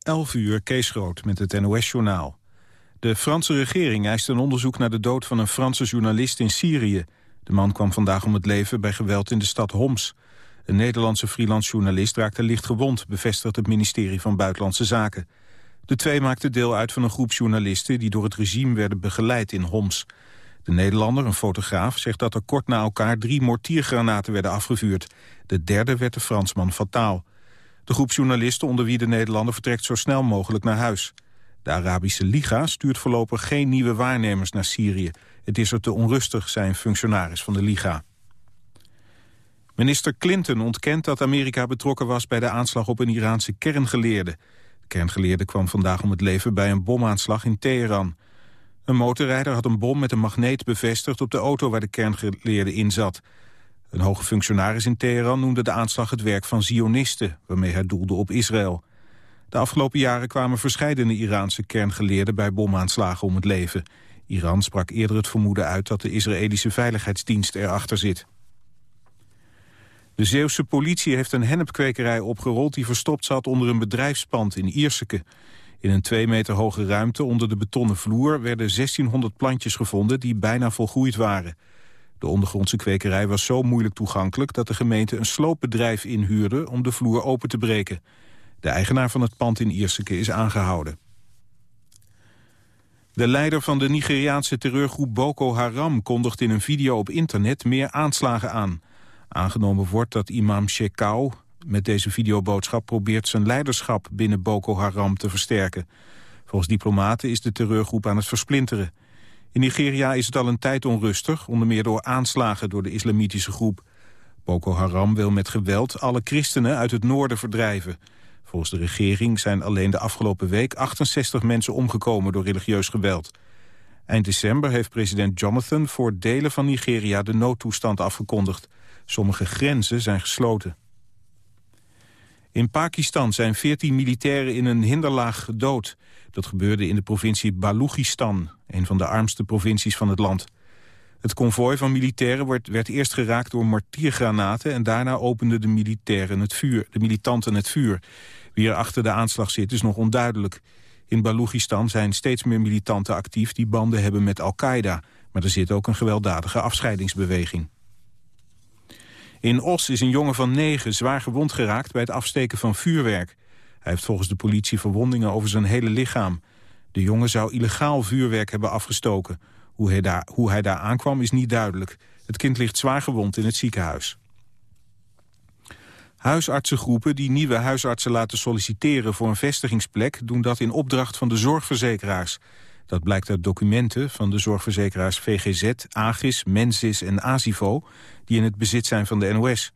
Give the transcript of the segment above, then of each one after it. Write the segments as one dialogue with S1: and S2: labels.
S1: 11 uur, Kees Groot met het NOS-journaal. De Franse regering eist een onderzoek naar de dood van een Franse journalist in Syrië. De man kwam vandaag om het leven bij geweld in de stad Homs. Een Nederlandse freelance journalist raakte licht gewond... bevestigt het ministerie van Buitenlandse Zaken. De twee maakten deel uit van een groep journalisten... die door het regime werden begeleid in Homs. De Nederlander, een fotograaf, zegt dat er kort na elkaar... drie mortiergranaten werden afgevuurd. De derde werd de Fransman fataal. De groep journalisten onder wie de Nederlander vertrekt zo snel mogelijk naar huis. De Arabische Liga stuurt voorlopig geen nieuwe waarnemers naar Syrië. Het is er te onrustig, zijn functionaris van de Liga. Minister Clinton ontkent dat Amerika betrokken was bij de aanslag op een Iraanse kerngeleerde. De kerngeleerde kwam vandaag om het leven bij een bomaanslag in Teheran. Een motorrijder had een bom met een magneet bevestigd op de auto waar de kerngeleerde in zat. Een hoge functionaris in Teheran noemde de aanslag het werk van Zionisten, waarmee hij doelde op Israël. De afgelopen jaren kwamen verscheidene Iraanse kerngeleerden bij bomaanslagen om het leven. Iran sprak eerder het vermoeden uit dat de Israëlische Veiligheidsdienst erachter zit. De Zeeuwse politie heeft een hennepkwekerij opgerold die verstopt zat onder een bedrijfspand in Ierseke. In een twee meter hoge ruimte onder de betonnen vloer werden 1600 plantjes gevonden die bijna volgroeid waren. De ondergrondse kwekerij was zo moeilijk toegankelijk dat de gemeente een sloopbedrijf inhuurde om de vloer open te breken. De eigenaar van het pand in Ierseke is aangehouden. De leider van de Nigeriaanse terreurgroep Boko Haram kondigt in een video op internet meer aanslagen aan. Aangenomen wordt dat imam Shekau met deze videoboodschap probeert zijn leiderschap binnen Boko Haram te versterken. Volgens diplomaten is de terreurgroep aan het versplinteren. In Nigeria is het al een tijd onrustig, onder meer door aanslagen door de islamitische groep. Boko Haram wil met geweld alle christenen uit het noorden verdrijven. Volgens de regering zijn alleen de afgelopen week 68 mensen omgekomen door religieus geweld. Eind december heeft president Jonathan voor delen van Nigeria de noodtoestand afgekondigd. Sommige grenzen zijn gesloten. In Pakistan zijn 14 militairen in een hinderlaag gedood. Dat gebeurde in de provincie Balochistan, een van de armste provincies van het land. Het konvooi van militairen werd, werd eerst geraakt door mortiergranaten... en daarna openden de, militairen het vuur, de militanten het vuur. Wie er achter de aanslag zit is nog onduidelijk. In Balochistan zijn steeds meer militanten actief die banden hebben met Al-Qaeda. Maar er zit ook een gewelddadige afscheidingsbeweging. In Os is een jongen van negen zwaar gewond geraakt bij het afsteken van vuurwerk. Hij heeft volgens de politie verwondingen over zijn hele lichaam. De jongen zou illegaal vuurwerk hebben afgestoken. Hoe hij, daar, hoe hij daar aankwam is niet duidelijk. Het kind ligt zwaar gewond in het ziekenhuis. Huisartsengroepen die nieuwe huisartsen laten solliciteren voor een vestigingsplek... doen dat in opdracht van de zorgverzekeraars. Dat blijkt uit documenten van de zorgverzekeraars VGZ, Agis, Mensis en Asivo... die in het bezit zijn van de NOS.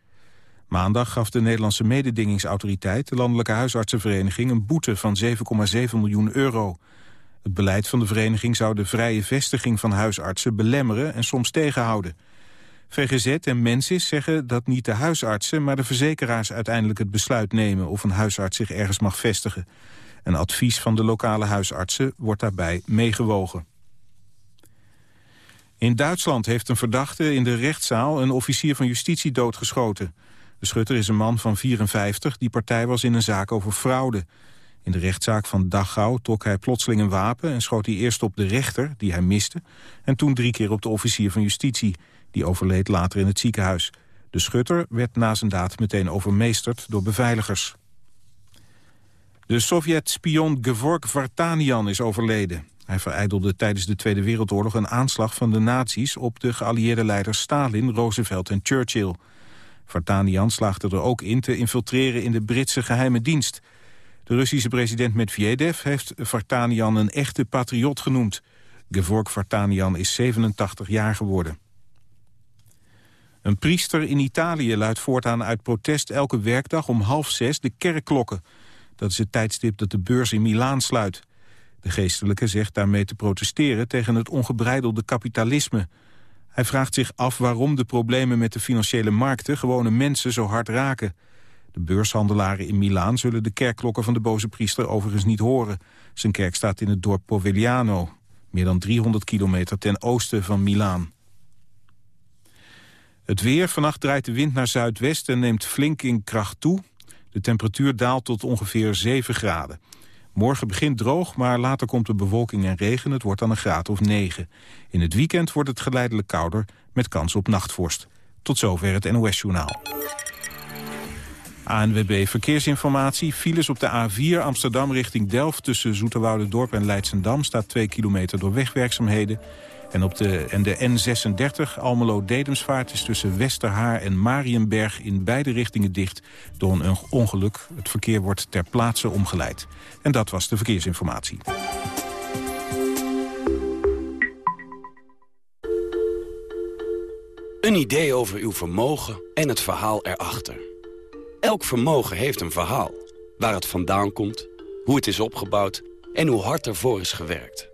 S1: Maandag gaf de Nederlandse mededingingsautoriteit... de Landelijke Huisartsenvereniging een boete van 7,7 miljoen euro. Het beleid van de vereniging zou de vrije vestiging van huisartsen belemmeren... en soms tegenhouden. VGZ en Mensis zeggen dat niet de huisartsen... maar de verzekeraars uiteindelijk het besluit nemen... of een huisarts zich ergens mag vestigen. Een advies van de lokale huisartsen wordt daarbij meegewogen. In Duitsland heeft een verdachte in de rechtszaal een officier van justitie doodgeschoten. De schutter is een man van 54 die partij was in een zaak over fraude. In de rechtszaak van Dachau trok hij plotseling een wapen... en schoot hij eerst op de rechter, die hij miste... en toen drie keer op de officier van justitie. Die overleed later in het ziekenhuis. De schutter werd na zijn daad meteen overmeesterd door beveiligers. De Sovjet-spion Gevork Vartanian is overleden. Hij vereidelde tijdens de Tweede Wereldoorlog een aanslag van de nazi's... op de geallieerde leiders Stalin, Roosevelt en Churchill. Vartanian slaagde er ook in te infiltreren in de Britse geheime dienst. De Russische president Medvedev heeft Vartanian een echte patriot genoemd. Gevork Vartanian is 87 jaar geworden. Een priester in Italië luidt voortaan uit protest elke werkdag om half zes de kerkklokken. Dat is het tijdstip dat de beurs in Milaan sluit. De geestelijke zegt daarmee te protesteren tegen het ongebreidelde kapitalisme. Hij vraagt zich af waarom de problemen met de financiële markten gewone mensen zo hard raken. De beurshandelaren in Milaan zullen de kerkklokken van de boze priester overigens niet horen. Zijn kerk staat in het dorp Povegliano, meer dan 300 kilometer ten oosten van Milaan. Het weer, vannacht draait de wind naar zuidwest en neemt flink in kracht toe. De temperatuur daalt tot ongeveer 7 graden. Morgen begint droog, maar later komt de bewolking en regen. Het wordt dan een graad of 9. In het weekend wordt het geleidelijk kouder met kans op nachtvorst. Tot zover het NOS-journaal. ANWB Verkeersinformatie. Files op de A4 Amsterdam richting Delft... tussen Dorp en Leidsendam staat 2 kilometer door wegwerkzaamheden. En, op de, en de N36 Almelo-Dedemsvaart is tussen Westerhaar en Marienberg... in beide richtingen dicht door een ongeluk. Het verkeer wordt ter plaatse omgeleid. En dat was de verkeersinformatie.
S2: Een idee over uw vermogen en het verhaal erachter. Elk vermogen heeft een verhaal. Waar het vandaan komt, hoe het is opgebouwd en hoe hard ervoor is gewerkt.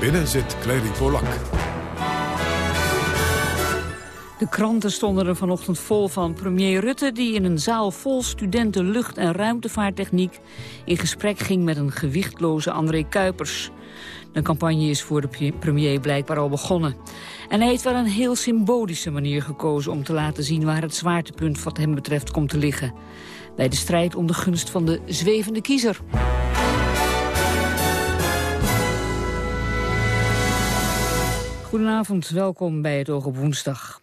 S3: Binnen zit Clary Polak.
S4: De kranten stonden er vanochtend vol van premier Rutte... die in een zaal vol studenten lucht- en ruimtevaarttechniek... in gesprek ging met een gewichtloze André Kuipers. De campagne is voor de premier blijkbaar al begonnen. En hij heeft wel een heel symbolische manier gekozen... om te laten zien waar het zwaartepunt wat hem betreft komt te liggen. Bij de strijd om de gunst van de zwevende kiezer. Goedenavond, welkom bij het Oog op Woensdag.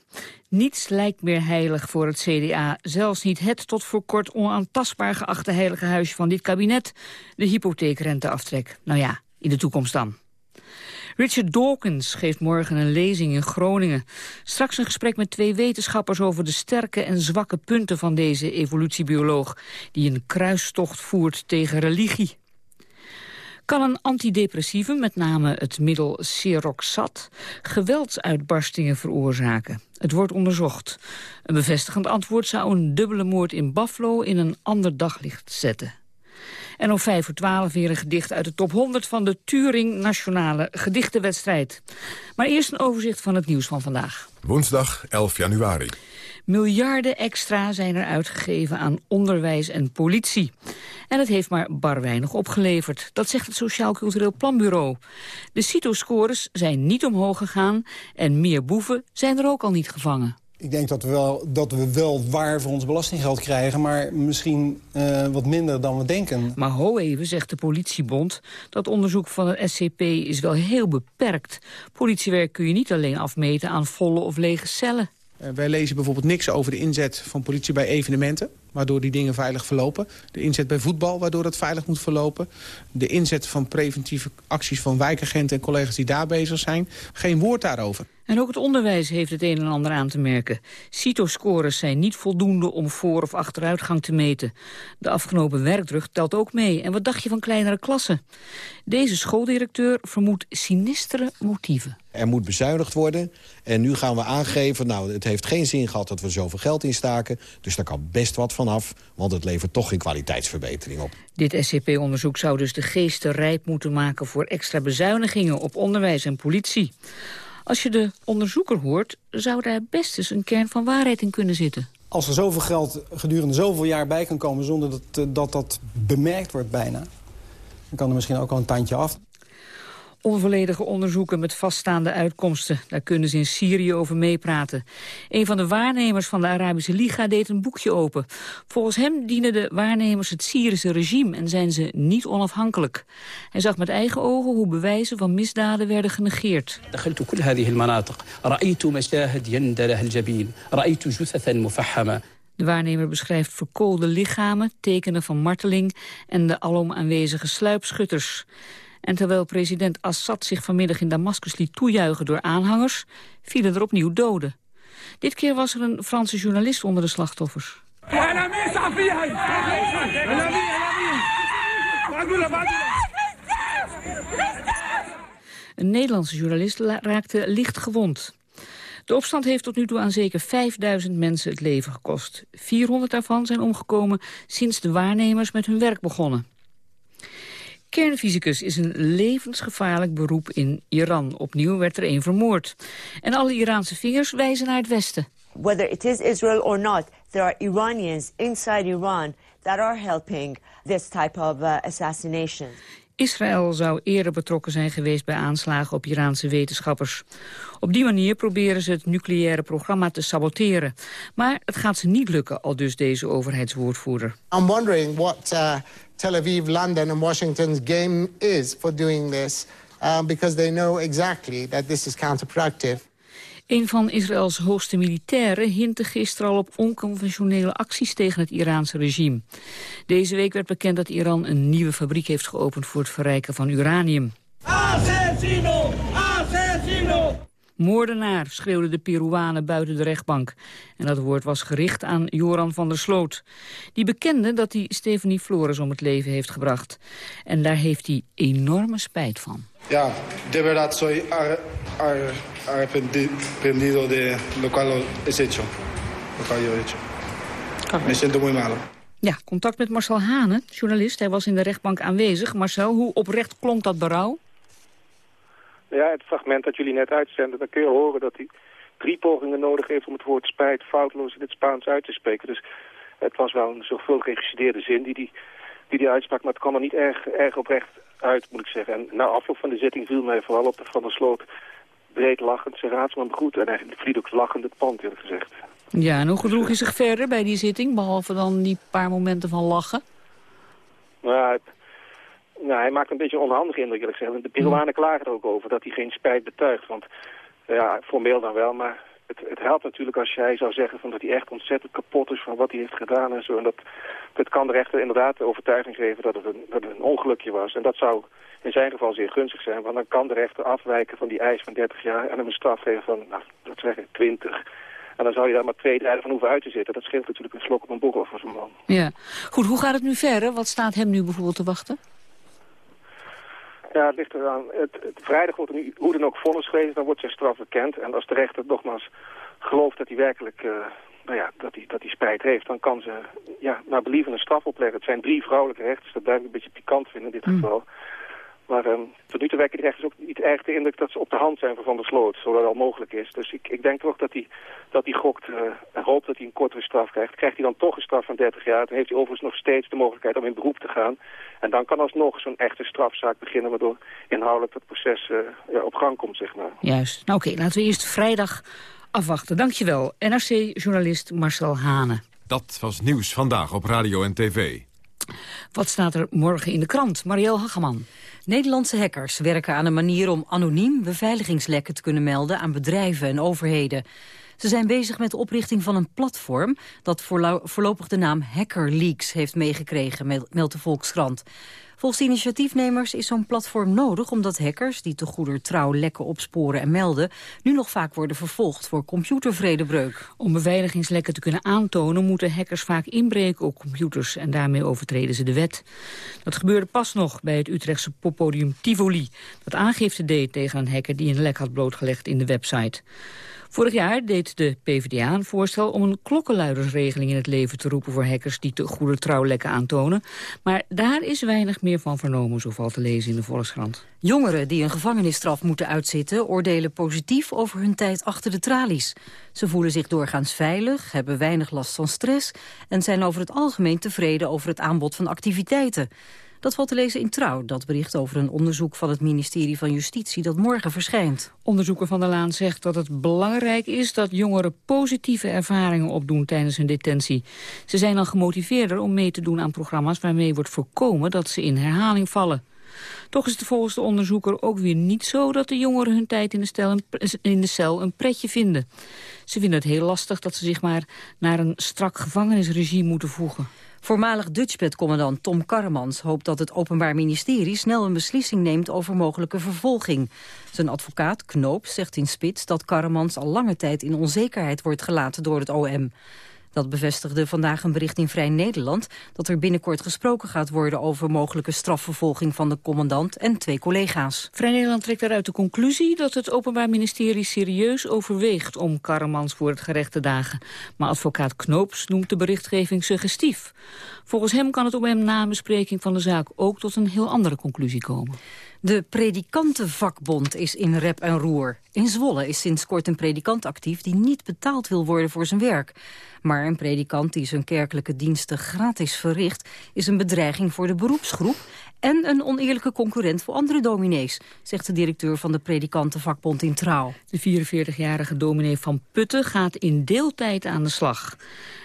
S4: Niets lijkt meer heilig voor het CDA. Zelfs niet het tot voor kort onaantastbaar geachte heilige huisje van dit kabinet. De hypotheekrenteaftrek. Nou ja, in de toekomst dan. Richard Dawkins geeft morgen een lezing in Groningen. Straks een gesprek met twee wetenschappers over de sterke en zwakke punten van deze evolutiebioloog... die een kruistocht voert tegen religie. Kan een antidepressieve, met name het middel Seroxat, geweldsuitbarstingen veroorzaken? Het wordt onderzocht. Een bevestigend antwoord zou een dubbele moord in Buffalo in een ander daglicht zetten. En om vijf voor twaalf weer een gedicht uit de top 100 van de Turing Nationale Gedichtenwedstrijd. Maar eerst een overzicht van het nieuws van vandaag.
S3: Woensdag 11 januari.
S4: Miljarden extra zijn er uitgegeven aan onderwijs en politie. En het heeft maar bar weinig opgeleverd. Dat zegt het Sociaal Cultureel Planbureau. De CITO-scores zijn niet omhoog gegaan... en meer boeven zijn er ook al niet gevangen.
S5: Ik denk dat we, wel, dat we wel waar voor ons belastinggeld krijgen... maar misschien uh, wat minder dan we denken.
S4: Maar ho even, zegt de politiebond. Dat onderzoek van het SCP is wel heel beperkt. Politiewerk kun je niet alleen afmeten aan volle of lege cellen.
S6: Uh, wij lezen bijvoorbeeld niks over de inzet van politie bij evenementen waardoor die dingen veilig verlopen. De inzet bij voetbal, waardoor dat veilig moet verlopen. De inzet van preventieve acties van wijkagenten en collega's die daar bezig zijn. Geen woord daarover.
S4: En ook het onderwijs heeft het een en ander aan te merken. CITO-scores zijn niet voldoende om voor- of achteruitgang te meten. De afgenomen werkdruk telt ook mee. En wat dacht je van kleinere klassen? Deze schooldirecteur vermoedt sinistere motieven.
S7: Er moet bezuinigd worden. En nu gaan we aangeven, nou, het heeft geen zin gehad dat we zoveel geld instaken. Dus daar kan best wat vanaf, want het levert toch geen kwaliteitsverbetering op.
S4: Dit SCP-onderzoek zou dus de geesten rijp moeten maken voor extra bezuinigingen op onderwijs en politie. Als je de onderzoeker hoort, zou daar best eens een kern van waarheid in kunnen zitten.
S5: Als er zoveel geld gedurende zoveel jaar bij kan komen... zonder dat eh, dat, dat bemerkt wordt bijna... dan kan er misschien ook al een tandje af.
S4: Onvolledige onderzoeken met vaststaande uitkomsten. Daar kunnen ze in Syrië over meepraten. Een van de waarnemers van de Arabische Liga deed een boekje open. Volgens hem dienen de waarnemers het Syrische regime en zijn ze niet onafhankelijk. Hij zag met eigen ogen hoe bewijzen van misdaden werden genegeerd. De waarnemer beschrijft verkoolde lichamen, tekenen van marteling en de alom aanwezige sluipschutters. En terwijl president Assad zich vanmiddag in Damascus liet toejuichen door aanhangers, vielen er opnieuw doden. Dit keer was er een Franse journalist onder de slachtoffers. Een Nederlandse journalist raakte licht gewond. De opstand heeft tot nu toe aan zeker 5000 mensen het leven gekost. 400 daarvan zijn omgekomen sinds de waarnemers met hun werk begonnen. Kernfysicus is een levensgevaarlijk beroep in Iran. Opnieuw werd er een vermoord. En alle Iraanse vingers wijzen naar het westen.
S8: Whether it is Israel or not, there are Iranians inside Iran that are helping this type of uh, assassination.
S4: Israël zou eerder betrokken zijn geweest bij aanslagen op Iraanse wetenschappers. Op die manier proberen ze het nucleaire programma te saboteren. Maar het gaat ze niet lukken, al dus deze overheidswoordvoerder.
S9: I'm wondering what uh, Tel Aviv, London and Washington's game is for doing this. Uh, because they know exactly that this is counterproductive.
S4: Een van Israëls hoogste militairen hintte gisteren al op onconventionele acties tegen het Iraanse regime. Deze week werd bekend dat Iran een nieuwe fabriek heeft geopend voor het verrijken van uranium. Moordenaar, schreeuwden de Peruanen buiten de rechtbank. En dat woord was gericht aan Joran van der Sloot. Die bekende dat hij Stephanie Flores om het leven heeft gebracht. En daar heeft hij enorme spijt van.
S10: Ja, de verdad soy arrepentido de lo cual es hecho. Lo cual yo he hecho. Me siento muy malo.
S4: Ja, contact met Marcel Hane, journalist. Hij was in de rechtbank aanwezig. Marcel, hoe oprecht klonk dat berouw?
S11: Ja, het fragment dat jullie net uitzenden, dan kun je horen dat hij drie pogingen nodig heeft om het woord spijt foutloos in het Spaans uit te spreken. Dus het was wel een zorgvuldig geregisseerde zin die die, die, die uitsprak, maar het kwam er niet erg, erg oprecht uit, moet ik zeggen. En na afloop van de zitting viel mij vooral op de Van der Sloot breed lachend zijn raadsman begroet. En hij vliet ook lachend het pand, eerlijk gezegd.
S4: Ja, en hoe gedroeg hij zich verder bij die zitting, behalve dan die paar momenten van lachen?
S11: Nou ja, het, nou, hij maakt een beetje een onhandige indruk, eerlijk gezegd. De Peruanen klagen er ook over dat hij geen spijt betuigt. Want ja, formeel dan wel, maar het, het helpt natuurlijk als jij zou zeggen van dat hij echt ontzettend kapot is van wat hij heeft gedaan en zo. En dat, dat kan de rechter inderdaad de overtuiging geven dat het, een, dat het een ongelukje was. En dat zou in zijn geval zeer gunstig zijn, want dan kan de rechter afwijken van die eis van 30 jaar en hem een straf geven van, nou, dat zeggen 20. En dan zou je daar maar twee derde van hoeven uit te zitten. Dat scheelt natuurlijk een slok op een borrel voor zo'n man.
S4: Ja. Goed, hoe gaat het nu verder? Wat staat hem nu bijvoorbeeld te wachten?
S11: Ja, het ligt eraan. Het, het, vrijdag wordt er nu hoe dan ook vonnis geweest, dan wordt zijn straf bekend. En als de rechter nogmaals gelooft dat hij werkelijk uh, nou ja, dat hij, dat hij spijt heeft, dan kan ze ja, naar believen een straf opleggen. Het zijn drie vrouwelijke rechters, dat blijf ik een beetje pikant vinden in dit mm. geval. Maar um, tot nu toe wekken die rechters ook niet erg de indruk dat ze op de hand zijn van Van der Sloot, zodat dat al mogelijk is. Dus ik, ik denk toch dat hij, dat hij gokt uh, en hoopt dat hij een kortere straf krijgt. Krijgt hij dan toch een straf van 30 jaar, dan heeft hij overigens nog steeds de mogelijkheid om in beroep te gaan. En dan kan alsnog zo'n echte strafzaak beginnen, waardoor inhoudelijk dat proces uh, ja, op gang komt, zeg maar.
S4: Juist. Nou oké, laten we eerst vrijdag afwachten. Dankjewel, NRC-journalist Marcel Hane.
S3: Dat was Nieuws Vandaag op Radio en TV.
S4: Wat staat er morgen in de krant? Marielle Hageman.
S12: Nederlandse hackers werken aan een manier om anoniem beveiligingslekken te kunnen melden aan bedrijven en overheden. Ze zijn bezig met de oprichting van een platform dat voorlopig de naam HackerLeaks heeft meegekregen, meldt de Volkskrant. Volgens de initiatiefnemers is zo'n platform nodig omdat hackers die te goeder trouw lekken opsporen en melden nu nog vaak worden vervolgd voor computervredebreuk.
S4: Om beveiligingslekken te kunnen aantonen moeten hackers vaak inbreken op computers en daarmee overtreden ze de wet. Dat gebeurde pas nog bij het Utrechtse poppodium Tivoli dat aangifte deed tegen een hacker die een lek had blootgelegd in de website. Vorig jaar deed de PvdA een voorstel om een klokkenluidersregeling in het leven te roepen voor hackers die te goede trouwlekken aantonen. Maar daar is weinig meer van vernomen, zo valt te lezen in de Volkskrant.
S12: Jongeren die een gevangenisstraf moeten uitzitten oordelen positief over hun tijd achter de tralies. Ze voelen zich doorgaans veilig, hebben weinig last van stress en zijn over het algemeen tevreden over het aanbod van activiteiten. Dat valt te lezen in Trouw, dat bericht over een onderzoek van het ministerie van Justitie dat morgen verschijnt.
S4: Onderzoeker Van der Laan zegt dat het belangrijk is dat jongeren positieve ervaringen opdoen tijdens hun detentie. Ze zijn dan gemotiveerder om mee te doen aan programma's waarmee wordt voorkomen dat ze in herhaling vallen. Toch is het volgens de onderzoeker ook weer niet zo dat de jongeren hun tijd in de, in de cel een pretje vinden. Ze vinden het heel lastig dat ze zich maar naar een strak gevangenisregime moeten voegen.
S12: Voormalig Dutchbed-commandant Tom Karremans hoopt dat het Openbaar Ministerie snel een beslissing neemt over mogelijke vervolging. Zijn advocaat Knoop zegt in Spits dat Karremans al lange tijd in onzekerheid wordt gelaten door het OM. Dat bevestigde vandaag een bericht in Vrij Nederland... dat er binnenkort gesproken gaat worden over mogelijke strafvervolging van de commandant en twee collega's.
S4: Vrij Nederland trekt daaruit de conclusie dat het Openbaar Ministerie serieus overweegt om Karremans voor het gerecht te dagen. Maar advocaat Knoops noemt de berichtgeving suggestief. Volgens hem kan het na een bespreking van de zaak ook tot een heel andere conclusie komen.
S12: De predikantenvakbond is in rep en roer. In Zwolle is sinds kort een predikant actief die niet betaald wil worden voor zijn werk. Maar een predikant die zijn kerkelijke diensten gratis verricht... is een bedreiging voor de beroepsgroep en een oneerlijke concurrent voor andere dominees... zegt de directeur van de predikantenvakbond in Trouw.
S4: De 44-jarige dominee van Putten gaat in deeltijd aan de slag.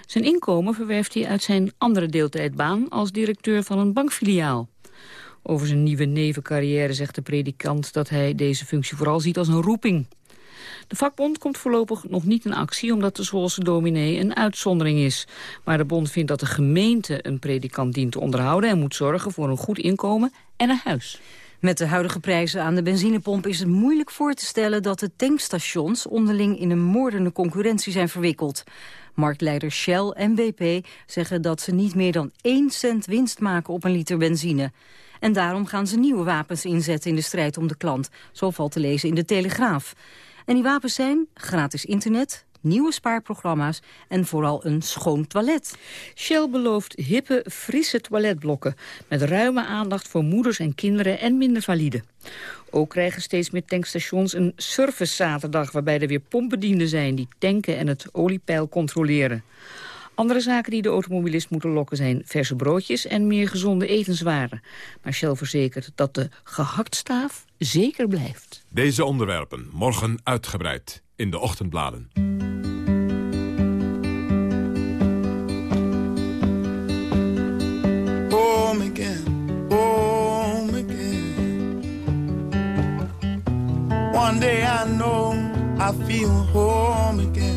S4: Zijn inkomen verwerft hij uit zijn andere deeltijdbaan... als directeur van een bankfiliaal. Over zijn nieuwe nevencarrière zegt de predikant dat hij deze functie vooral ziet als een roeping. De vakbond komt voorlopig nog niet in actie omdat de Zwolse dominee een uitzondering is. Maar de bond vindt dat de gemeente een predikant dient te onderhouden... en moet zorgen voor een goed inkomen en een huis.
S12: Met de huidige prijzen aan de benzinepomp is het moeilijk voor te stellen dat de tankstations onderling in een moordende concurrentie zijn verwikkeld. Marktleiders Shell en BP zeggen dat ze niet meer dan 1 cent winst maken op een liter benzine. En daarom gaan ze nieuwe wapens inzetten in de strijd om de klant. Zo valt te lezen in de Telegraaf. En die wapens zijn gratis internet, nieuwe spaarprogramma's en vooral een schoon toilet.
S4: Shell belooft hippe, frisse toiletblokken... met ruime aandacht voor moeders en kinderen en minder valide. Ook krijgen steeds meer tankstations een service zaterdag... waarbij er weer pompbedienden zijn die tanken en het oliepeil controleren. Andere zaken die de automobilist moeten lokken zijn verse broodjes en meer gezonde etenswaren. Maar Shell verzekert dat de gehaktstaaf zeker blijft.
S3: Deze onderwerpen morgen uitgebreid in de ochtendbladen.
S13: Home again, home again. One day I know I feel home again.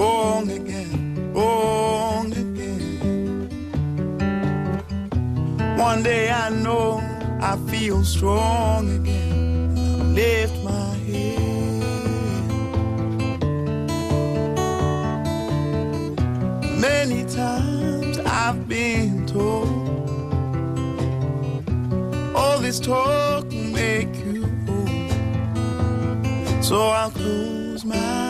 S13: Wrong again, wrong again. One day I know I feel strong again. Lift my head. Many times I've been told all this talk will make you old. So I'll close my eyes,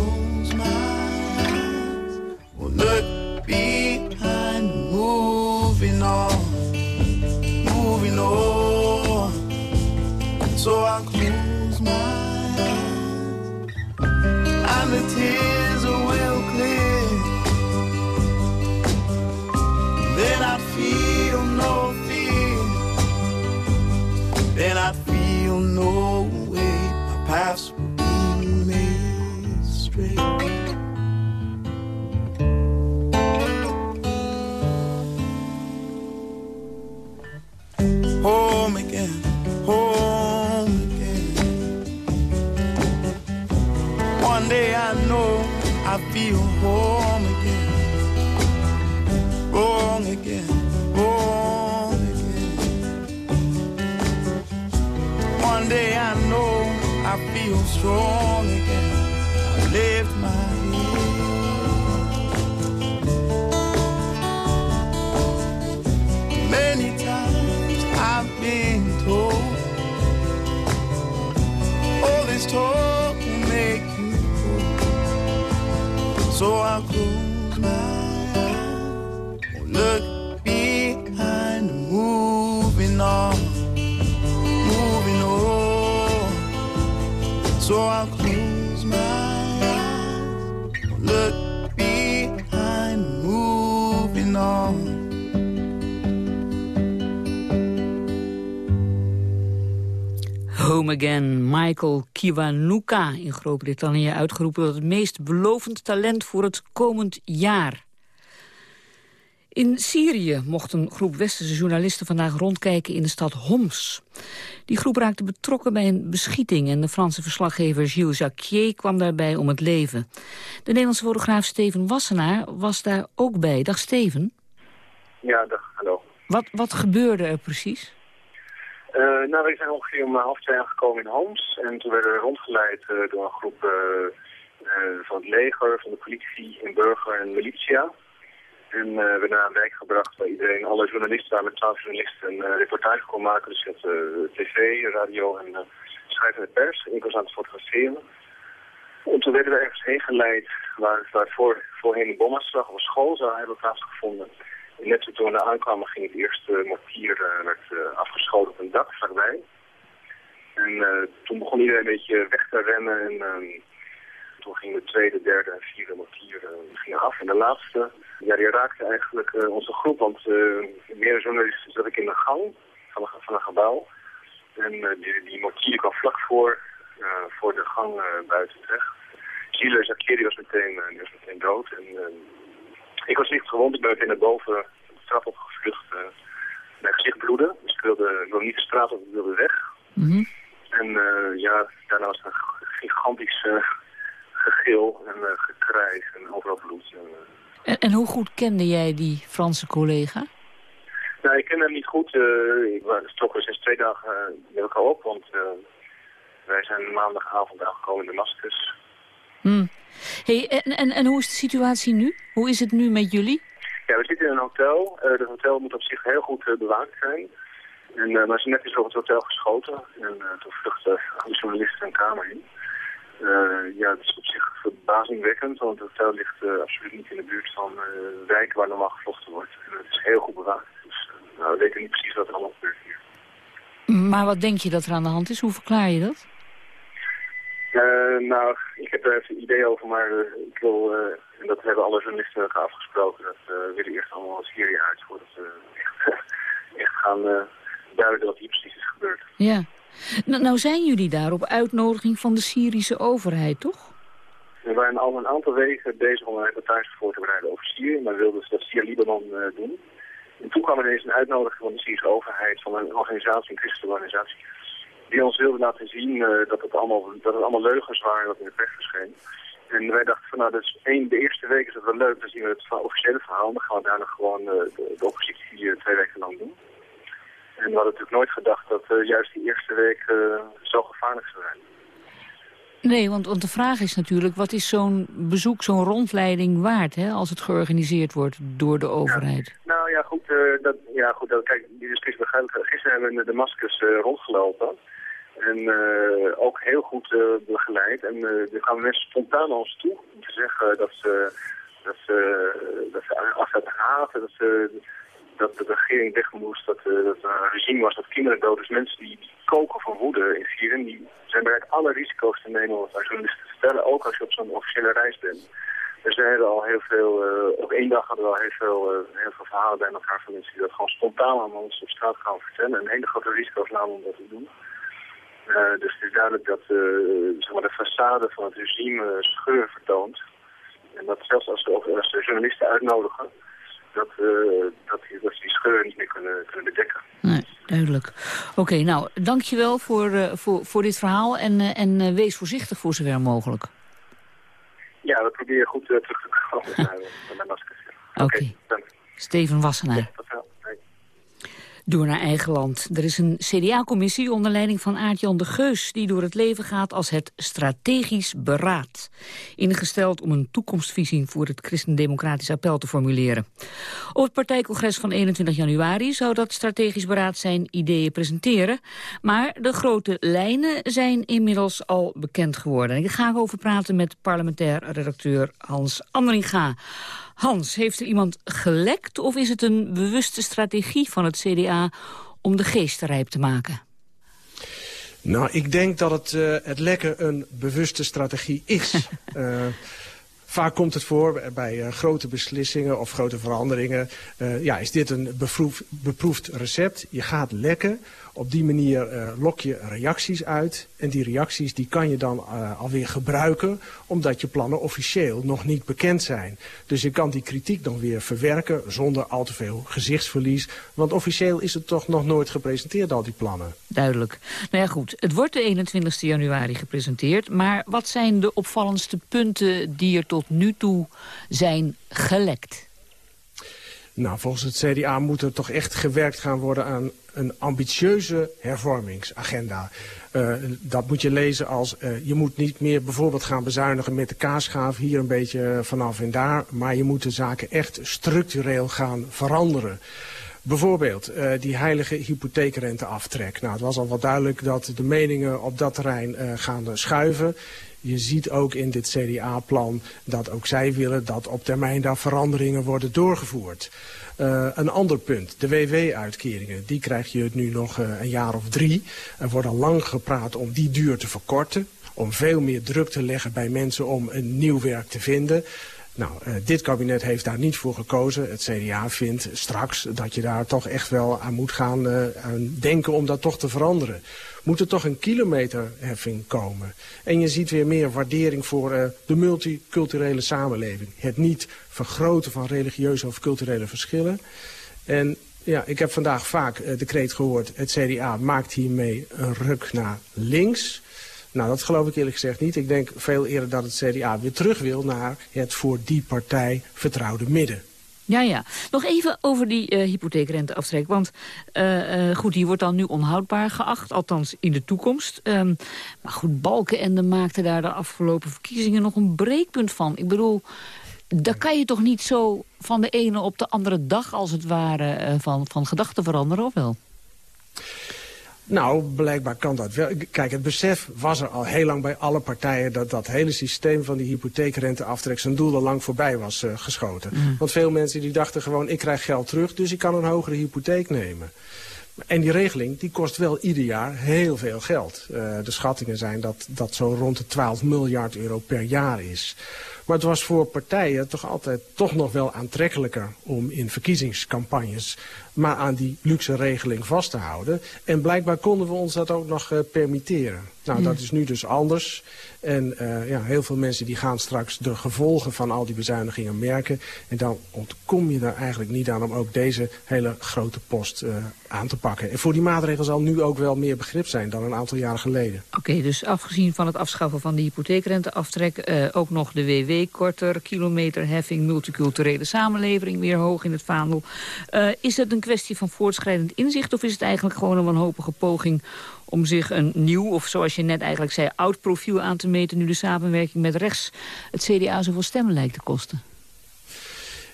S13: So I'll close my eyes, and the tears I feel strong So my moving on.
S4: Home Again, Michael Kiwanuka in Groot-Brittannië uitgeroepen tot het meest belovend talent voor het komend jaar. In Syrië mocht een groep westerse journalisten vandaag rondkijken in de stad Homs. Die groep raakte betrokken bij een beschieting en de Franse verslaggever Gilles Jacquier kwam daarbij om het leven. De Nederlandse fotograaf Steven Wassenaar was daar ook bij. Dag Steven.
S14: Ja, dag, hallo.
S4: Wat, wat gebeurde er precies?
S14: Uh, nou, we zijn ongeveer om half twee aangekomen in Homs. En toen werden we rondgeleid uh, door een groep uh, van het leger, van de politie, en burger en militia. En we werden naar een wijk gebracht waar iedereen, alle journalisten, waar met twaalf journalisten een reportage kon maken. Dus je had tv, radio en schrijvende pers. En ik was aan het fotograferen. En toen werden we ergens heen geleid waar, voor, voorheen een bomaanslag op een school zou hebben plaatsgevonden. Net toen we daar aankwamen ging het eerste mortier uh, werd, uh, afgeschoten op een dak vlakbij. En uh, toen begon iedereen een beetje weg te rennen en um, toen ging de tweede, derde en vierde mortier gingen af. En de laatste, ja, die raakte eigenlijk onze groep, want meer journalisten zat ik in de gang van, een, van een gebouw. En die, die mortier kwam vlak voor, voor de gang buiten terecht. Gilles Jacquier was meteen, die was meteen dood en ik was licht gewond, ik ben meteen naar boven de trap opgevlucht. Uh, mijn gezicht bloedde, dus ik wilde, wilde niet de straat op, ik wilde weg.
S4: Mm -hmm.
S14: En uh, ja, daarna was het een gigantisch uh, gegil en gekrijs en overal bloed.
S4: En, en, hoe goed kende jij die Franse collega?
S14: Nou, ik ken hem niet goed. ik trok er sinds twee dagen met elkaar op, want wij zijn maandagavond aangekomen in Damascus.
S4: Hmm. Hey, en, en, en hoe is de situatie nu? Hoe is het nu met jullie?
S14: Ja, we zitten in een hotel. Uh, het hotel moet op zich heel goed uh, bewaakt zijn. En, uh, maar ze net is op het hotel geschoten. En toen vluchtten alle journalisten een kamer in. Ja, het is op zich verbazingwekkend, want het hotel ligt absoluut niet in de buurt van wijken waar normaal gevlochten wordt. En het is heel goed bewaakt. Dus nou, we weten niet precies wat er allemaal gebeurt hier.
S4: Maar wat denk je dat er aan de hand is? Hoe verklaar je dat?
S14: Uh, nou, ik heb er even een idee over, maar uh, ik wil, uh, en dat hebben alle journalisten afgesproken, dat we willen eerst allemaal Syrië uit voordat we echt, echt gaan duiden wat hier precies is gebeurd.
S4: Ja. Nou, nou zijn jullie daar op uitnodiging van de Syrische overheid, toch?
S14: We waren al een aantal weken bezig om een reportage voor te bereiden over Syrië, maar we wilden dat Syrië-Libanon doen. En toen kwam ineens een uitnodiging van de Syrische overheid, van een organisatie, een christelijke organisatie, die ons wilde laten zien uh, dat, het allemaal, dat het allemaal leugens waren wat in de pers verscheen. En wij dachten van nou, dus één, de eerste week is het wel leuk, dan zien we het officiële verhaal. Dan gaan we daarna gewoon uh, de, de, oppositie twee weken lang doen. En we hadden natuurlijk nooit gedacht dat juist die eerste week zo gevaarlijk zou zijn.
S4: Nee, want, want de vraag is natuurlijk, wat is zo'n bezoek, zo'n rondleiding waard, hè, als het georganiseerd wordt door de overheid?
S14: Ja, nou ja, goed, dat, ja, goed dat, kijk, die discussie. Gisteren hebben we in Damascus rondgelopen. En uh, ook heel goed uh, begeleid. En uh, er kwamen mensen spontaan naar ons toe om te zeggen dat ze, dat ze, dat ze haten, dat, ze, dat de regering weg moest, dat, dat er een regime was dat kinderen dood. Dus mensen die, koken van woede in Syrië, die zijn bereid alle risico's te nemen om het journalisten te stellen, ook als je op zo'n officiële reis bent. Dus we hebben al heel veel, op één dag hadden we al heel veel, heel veel verhalen bij elkaar van mensen die dat gewoon spontaan aan ons op straat gaan vertellen. En hele grote risico's namen om dat te doen. Uh, dus het is duidelijk dat uh, zeg maar de façade van het regime uh, scheur vertoont. En dat zelfs als de, als de journalisten uitnodigen, dat, dat, die, dat die scheur niet meer kunnen, kunnen bedekken.
S4: Nee, duidelijk. Oké, okay, nou, dankjewel voor, voor, voor dit verhaal en, en wees voorzichtig voor zover mogelijk.
S14: Ja, we proberen goed terug te komen naar, naar maskers.
S4: Oké. Steven Wassenaar. Door naar eigen land. Er is een CDA-commissie onder leiding van Aart-Jan de Geus... die door het leven gaat als het strategisch beraad. Ingesteld om een toekomstvisie voor het christendemocratisch appel te formuleren. Op het partijcongres van 21 januari zou dat strategisch beraad zijn ideeën presenteren. Maar de grote lijnen zijn inmiddels al bekend geworden. Ik ga over praten met parlementair redacteur Hans Andringa. Hans, heeft er iemand gelekt of is het een bewuste strategie van het CDA om de geest rijp te maken?
S15: Nou, ik denk dat het, uh, het lekken een bewuste strategie is. uh, Vaak komt het voor bij uh, grote beslissingen of grote veranderingen. Ja, is dit een beproef, beproefd recept? Je gaat lekken op die manier uh, lok je reacties uit. En die reacties die kan je dan uh, alweer gebruiken... omdat je plannen officieel nog niet bekend zijn. Dus je kan die kritiek dan weer verwerken zonder al te veel gezichtsverlies. Want officieel is het toch nog nooit gepresenteerd, al die plannen.
S4: Duidelijk. Nou ja, goed. Het wordt de 21 januari gepresenteerd. Maar wat zijn de opvallendste punten die er tot nu toe zijn gelekt?
S15: Nou, volgens het CDA moet er toch echt gewerkt gaan worden aan een ambitieuze hervormingsagenda. Uh, dat moet je lezen als, uh, je moet niet meer bijvoorbeeld gaan bezuinigen met de kaasschaaf, hier een beetje vanaf en daar, maar je moet de zaken echt structureel gaan veranderen. Bijvoorbeeld uh, die heilige hypotheekrenteaftrek. Nou, het was al wel duidelijk dat de meningen op dat terrein gaan schuiven. Je ziet ook in dit CDA-plan dat ook zij willen dat op termijn daar veranderingen worden doorgevoerd. Uh, een ander punt, de WW-uitkeringen, die krijg je nu nog een jaar of drie. Er wordt al lang gepraat om die duur te verkorten. Om veel meer druk te leggen bij mensen om een nieuw werk te vinden. Nou, uh, dit kabinet heeft daar niet voor gekozen. Het CDA vindt straks dat je daar toch echt wel aan moet gaan aan denken om dat toch te veranderen moet er toch een kilometerheffing komen. En je ziet weer meer waardering voor uh, de multiculturele samenleving. Het niet vergroten van religieuze of culturele verschillen. En ja, ik heb vandaag vaak de kreet gehoord... het CDA maakt hiermee een ruk naar links... Nou, dat geloof ik eerlijk gezegd niet. Ik denk veel eerder dat het CDA weer terug wil naar het voor die partij vertrouwde midden.
S4: Ja, ja. Nog even over die uh, hypotheekrenteaftrek. Want uh, uh, goed, die wordt dan nu onhoudbaar geacht. Althans in de toekomst. Um, maar goed, Balkenende maakte daar de afgelopen verkiezingen nog een breekpunt van. Ik bedoel, daar kan je toch niet zo van de ene op de andere dag... als het ware van, van gedachten veranderen, of wel?
S15: Nou, blijkbaar kan dat wel. Kijk, het besef was er al heel lang bij alle partijen... dat dat hele systeem van die hypotheekrenteaftrek... zijn doel al lang voorbij was uh, geschoten. Mm. Want veel mensen die dachten gewoon... ik krijg geld terug, dus ik kan een hogere hypotheek nemen. En die regeling die kost wel ieder jaar heel veel geld. Uh, de schattingen zijn dat dat zo rond de 12 miljard euro per jaar is. Maar het was voor partijen toch altijd toch nog wel aantrekkelijker om in verkiezingscampagnes maar aan die luxe regeling vast te houden. En blijkbaar konden we ons dat ook nog uh, permitteren. Nou, dat is nu dus anders. En uh, ja, heel veel mensen die gaan straks de gevolgen van al die bezuinigingen merken. En dan ontkom je er eigenlijk niet aan om ook deze hele grote post uh, aan te pakken. En voor die maatregel zal nu ook wel meer begrip zijn dan een aantal jaren geleden.
S4: Oké, okay, dus afgezien van het afschaffen van de hypotheekrenteaftrek... Uh, ook nog de WW korter, kilometerheffing, multiculturele samenleving... weer hoog in het vaandel. Is het een kwestie van voortschrijdend inzicht... of is het eigenlijk gewoon een wanhopige poging om zich een nieuw, of zoals je net eigenlijk zei, oud profiel aan te meten... nu de samenwerking met rechts het CDA zoveel stemmen lijkt te kosten?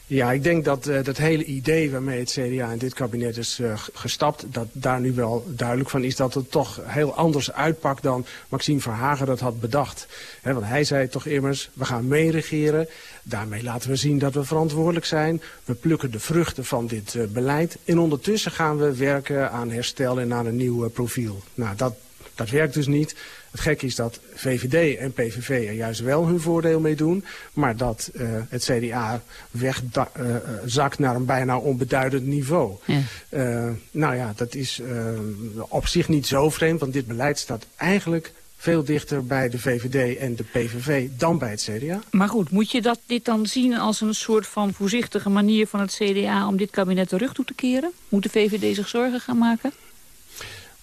S15: Ja, ik denk dat uh, dat hele idee waarmee het CDA in dit kabinet is uh, gestapt... dat daar nu wel duidelijk van is dat het toch heel anders uitpakt... dan Maxime Verhagen dat had bedacht. Want hij zei toch immers, we gaan meeregeren. Daarmee laten we zien dat we verantwoordelijk zijn. We plukken de vruchten van dit uh, beleid. En ondertussen gaan we werken aan herstel en aan een nieuw profiel. Nou, dat, dat werkt dus niet. Het gekke is dat VVD en PVV er juist wel hun voordeel mee doen. Maar dat uh, het CDA wegzakt uh, naar een bijna onbeduidend niveau. Ja. Uh, nou ja, dat is op zich niet zo vreemd. Want dit beleid staat eigenlijk veel dichter bij de VVD en de PVV dan bij het CDA.
S4: Maar goed, moet je dat, dit dan zien als een soort van voorzichtige manier van het CDA... om dit kabinet de rug toe te keren? Moet de VVD zich zorgen gaan maken?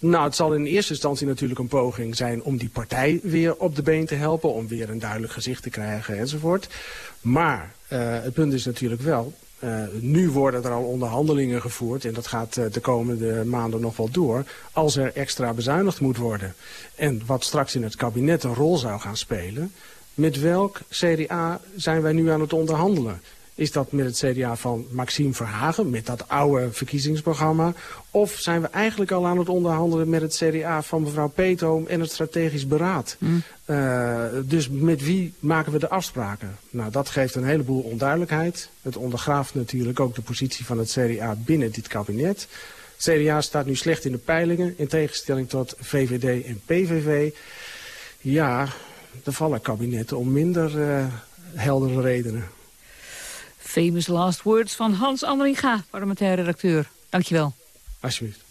S16: Nou, het zal in eerste instantie natuurlijk een poging zijn om die partij weer op de been te helpen. Om weer een duidelijk gezicht te krijgen enzovoort. Maar uh, het punt is natuurlijk wel, uh, nu worden er al onderhandelingen gevoerd... en dat gaat uh, de komende maanden nog wel door... als er extra bezuinigd moet worden. En wat straks in het kabinet een rol zou gaan spelen... met welk CDA zijn wij nu aan het onderhandelen? Is dat met het CDA van Maxime Verhagen, met dat oude verkiezingsprogramma? Of zijn we eigenlijk al aan het onderhandelen met het CDA van mevrouw Peetoom en het strategisch beraad? Mm. Uh, dus met wie maken we de afspraken? Nou, dat geeft een heleboel onduidelijkheid. Het ondergraaft natuurlijk ook de positie van het CDA binnen dit kabinet. Het CDA staat nu slecht in de peilingen, in tegenstelling tot VVD en PVV. Ja, er vallen kabinetten om minder uh, heldere redenen.
S4: Famous last words van Hans Andringa, parlementaire redacteur. Dankjewel.
S16: Alsjeblieft.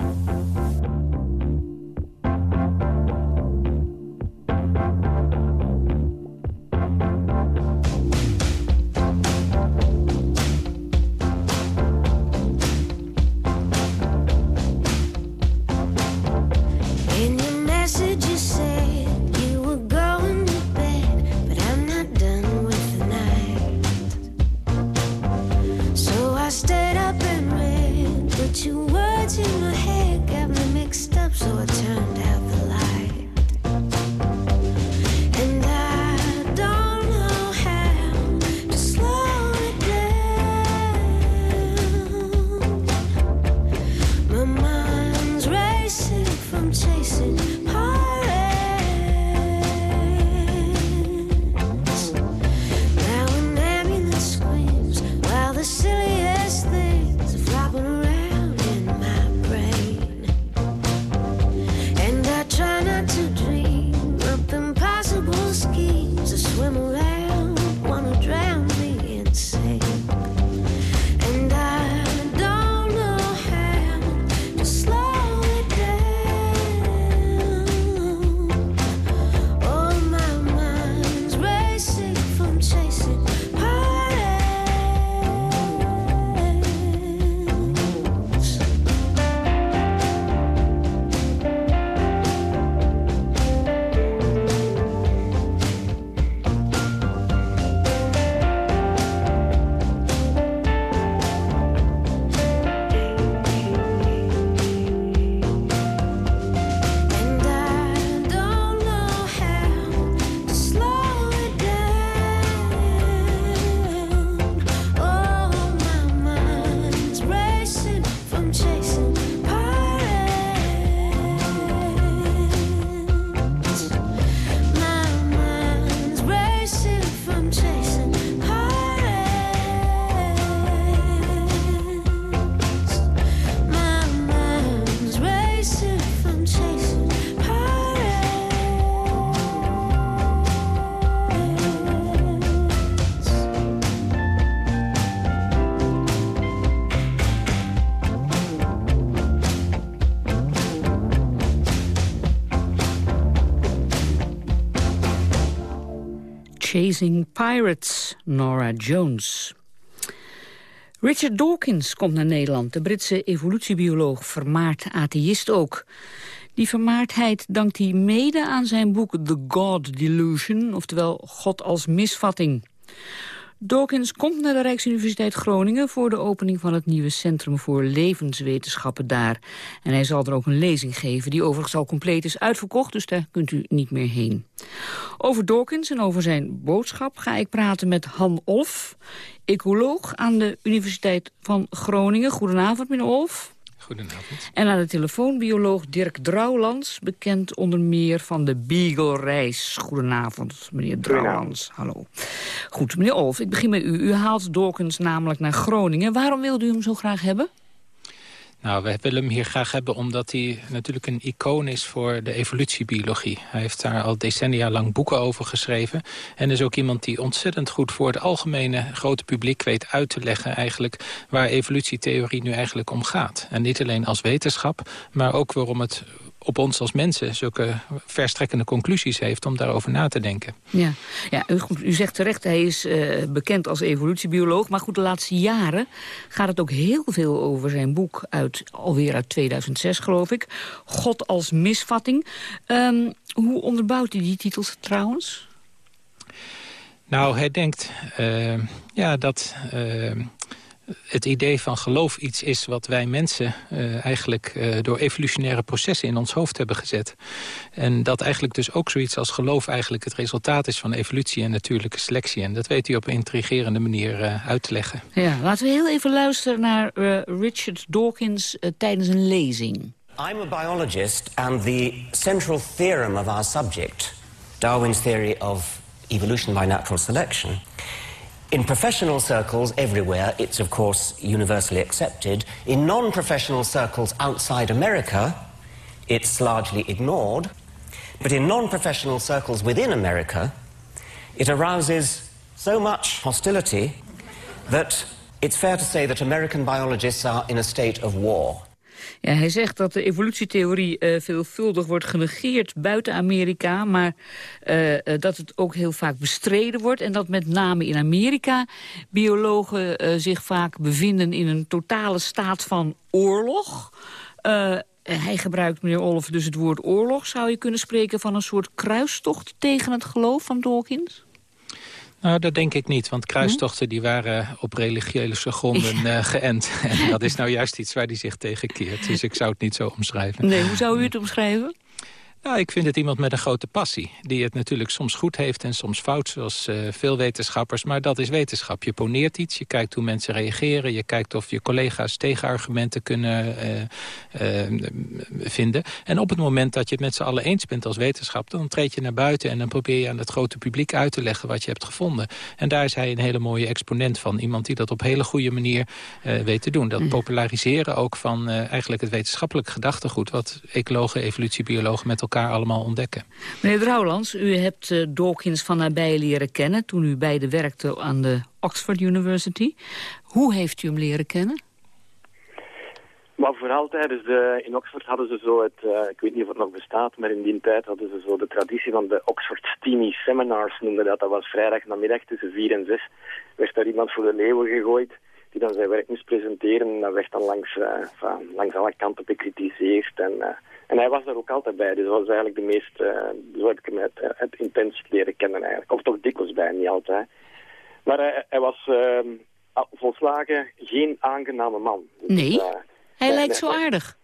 S4: Chasing Pirates, Nora Jones. Richard Dawkins komt naar Nederland, de Britse evolutiebioloog, vermaard atheïst ook. Die vermaardheid dankt hij mede aan zijn boek The God Delusion, oftewel God als misvatting. Dawkins komt naar de Rijksuniversiteit Groningen... voor de opening van het nieuwe Centrum voor Levenswetenschappen daar. En hij zal er ook een lezing geven, die overigens al compleet is uitverkocht... dus daar kunt u niet meer heen. Over Dawkins en over zijn boodschap ga ik praten met Han Olf... ecoloog aan de Universiteit van Groningen. Goedenavond, meneer Olf.
S17: Goedenavond.
S4: En aan de telefoon bioloog Dirk Drouwlands, bekend onder meer van de Beagle-reis. Goedenavond, meneer Drouwlands. Hallo. Goed, meneer Olf, ik begin met u. U haalt Dawkins namelijk naar Groningen. Waarom wilde u hem zo graag hebben?
S17: Nou, we willen hem hier graag hebben omdat hij natuurlijk een icoon is voor de evolutiebiologie. Hij heeft daar al decennia lang boeken over geschreven. En is ook iemand die ontzettend goed voor het algemene grote publiek weet uit te leggen eigenlijk waar evolutietheorie nu eigenlijk om gaat. En niet alleen als wetenschap, maar ook waarom het op ons als mensen zulke verstrekkende conclusies heeft om daarover na te denken.
S4: Ja, ja u, u zegt terecht, hij is uh, bekend als evolutiebioloog. Maar goed, de laatste jaren gaat het ook heel veel over zijn boek... uit alweer uit 2006, geloof ik. God als misvatting. Um, hoe onderbouwt hij die titels trouwens?
S17: Nou, hij denkt uh, ja, dat... Uh, het idee van geloof iets is wat wij mensen uh, eigenlijk uh, door evolutionaire processen in ons hoofd hebben gezet. En dat eigenlijk dus ook zoiets als geloof eigenlijk het resultaat is van evolutie en natuurlijke selectie. En dat weet hij op een intrigerende manier uh, uit te leggen.
S4: Ja, laten we heel even luisteren naar Richard Dawkins tijdens een lezing.
S18: I'm a biologist and the central theorem of our subject, Darwin's theory of evolution by natural selection, In professional circles everywhere, it's of course universally accepted. In non professional circles outside America, it's largely ignored. But in non professional circles within America, it arouses so much hostility that it's fair to say that American biologists are in a state of war.
S4: Ja, hij zegt dat de evolutietheorie uh, veelvuldig wordt genegeerd buiten Amerika... maar uh, dat het ook heel vaak bestreden wordt... en dat met name in Amerika biologen zich vaak bevinden... in een totale staat van oorlog... hij gebruikt, meneer Olf, dus het woord oorlog. Zou je kunnen spreken van een soort kruistocht tegen het geloof van Dawkins?
S17: Nou, dat denk ik niet, want kruistochten die waren op religieuze gronden uh, geënt. En dat is nou juist iets waar hij zich tegen keert. Dus ik zou het niet zo omschrijven.
S4: Nee, hoe zou u het omschrijven?
S17: Nou, ik vind het iemand met een grote passie. Die het natuurlijk soms goed heeft en soms fout, zoals uh, veel wetenschappers. Maar dat is wetenschap. Je poneert iets, je kijkt hoe mensen reageren. Je kijkt of je collega's tegenargumenten kunnen uh, uh, vinden. En op het moment dat je het met z'n allen eens bent als wetenschap... dan treed je naar buiten en dan probeer je aan het grote publiek uit te leggen... wat je hebt gevonden. En daar is hij een hele mooie exponent van. Iemand die dat op hele goede manier weet te doen. Dat mm. populariseren ook van eigenlijk het wetenschappelijk gedachtegoed... wat ecologen, evolutiebiologen met elkaar elkaar allemaal ontdekken.
S4: Meneer Drouwlands, u hebt uh, Dawkins van nabij leren kennen... toen u beide werkte aan de Oxford University. Hoe heeft u hem leren kennen?
S19: Maar vooral tijdens de, in Oxford hadden ze zo het, uh, ik weet niet of het nog bestaat, maar in die tijd hadden ze zo de traditie van de Oxford Steamy Seminars, noemde dat. Dat was vrijdag namiddag tussen vier en zes. Werd daar iemand voor de leeuwen gegooid, die dan zijn werk moest presenteren. En dat werd dan langs, uh, van, langs alle kanten bekritiseerd en... Uh, en hij was er ook altijd bij, dus dat was eigenlijk de meest, uh, zo heb ik hem het, eh, het intens leren kennen eigenlijk. Of toch dikwijls bij, niet altijd. Maar hij, hij was uh, volslagen geen aangename man.
S4: Nee, dus, uh, hij nee, lijkt nee, zo aardig.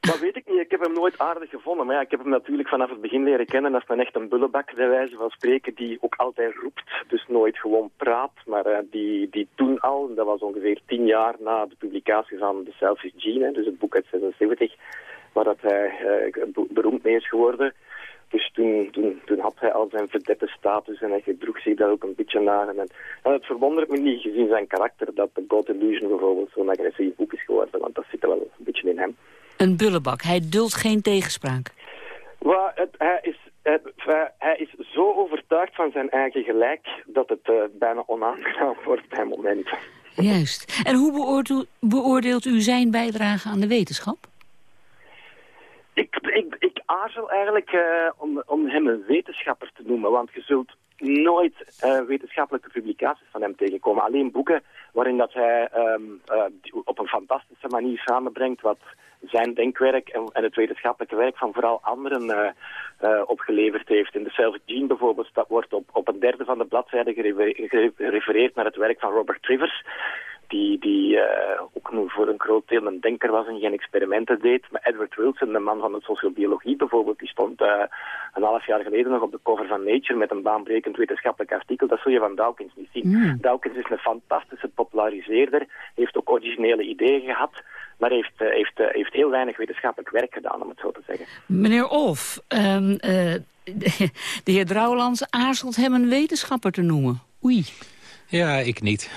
S19: Dat weet ik niet. Ik heb hem nooit aardig gevonden. Maar ja, ik heb hem natuurlijk vanaf het begin leren kennen als een echt een bullebak, bij wijze van spreken, die ook altijd roept. Dus nooit gewoon praat. Maar uh, die, die toen al, dat was ongeveer tien jaar na de publicatie van The Selfish Gene, dus het boek uit 76, waar dat hij uh, beroemd mee is geworden. Dus toen, toen, toen had hij al zijn verdette status en hij gedroeg zich daar ook een beetje naar. En, en het verwondert me niet, gezien zijn karakter, dat The God Illusion bijvoorbeeld zo'n agressief boek is geworden. Want dat zit er wel een beetje in hem.
S4: Een bullebak, hij duldt geen tegenspraak.
S19: Well, het, hij, is, het, hij is zo overtuigd van zijn eigen gelijk dat het uh, bijna onaangenaam wordt bij momenten.
S4: Juist. En hoe beoordeelt u zijn bijdrage aan de wetenschap?
S19: Ik, ik, aarzel eigenlijk uh, om, om hem een wetenschapper te noemen, want je zult nooit uh, wetenschappelijke publicaties van hem tegenkomen. Alleen boeken waarin dat hij um, uh, op een fantastische manier samenbrengt wat zijn denkwerk en, en het wetenschappelijke werk van vooral anderen opgeleverd heeft. In de Self Gene bijvoorbeeld dat wordt op, op een derde van de bladzijde gerefereerd naar het werk van Robert Trivers die, die uh, ook voor een groot deel een denker was en geen experimenten deed. Maar Edward Wilson, de man van de sociobiologie bijvoorbeeld, die stond uh, een half jaar geleden nog op de cover van Nature met een baanbrekend wetenschappelijk artikel. Dat zul je van Dawkins niet zien. Mm. Dawkins is een fantastische populariseerder, heeft ook originele ideeën gehad, maar heeft, uh, heeft, heeft heel weinig wetenschappelijk werk gedaan, om het zo te zeggen.
S4: Meneer Olf, um, de heer Drouwlands aarzelt hem een wetenschapper te noemen. Oei.
S17: Ja, ik niet.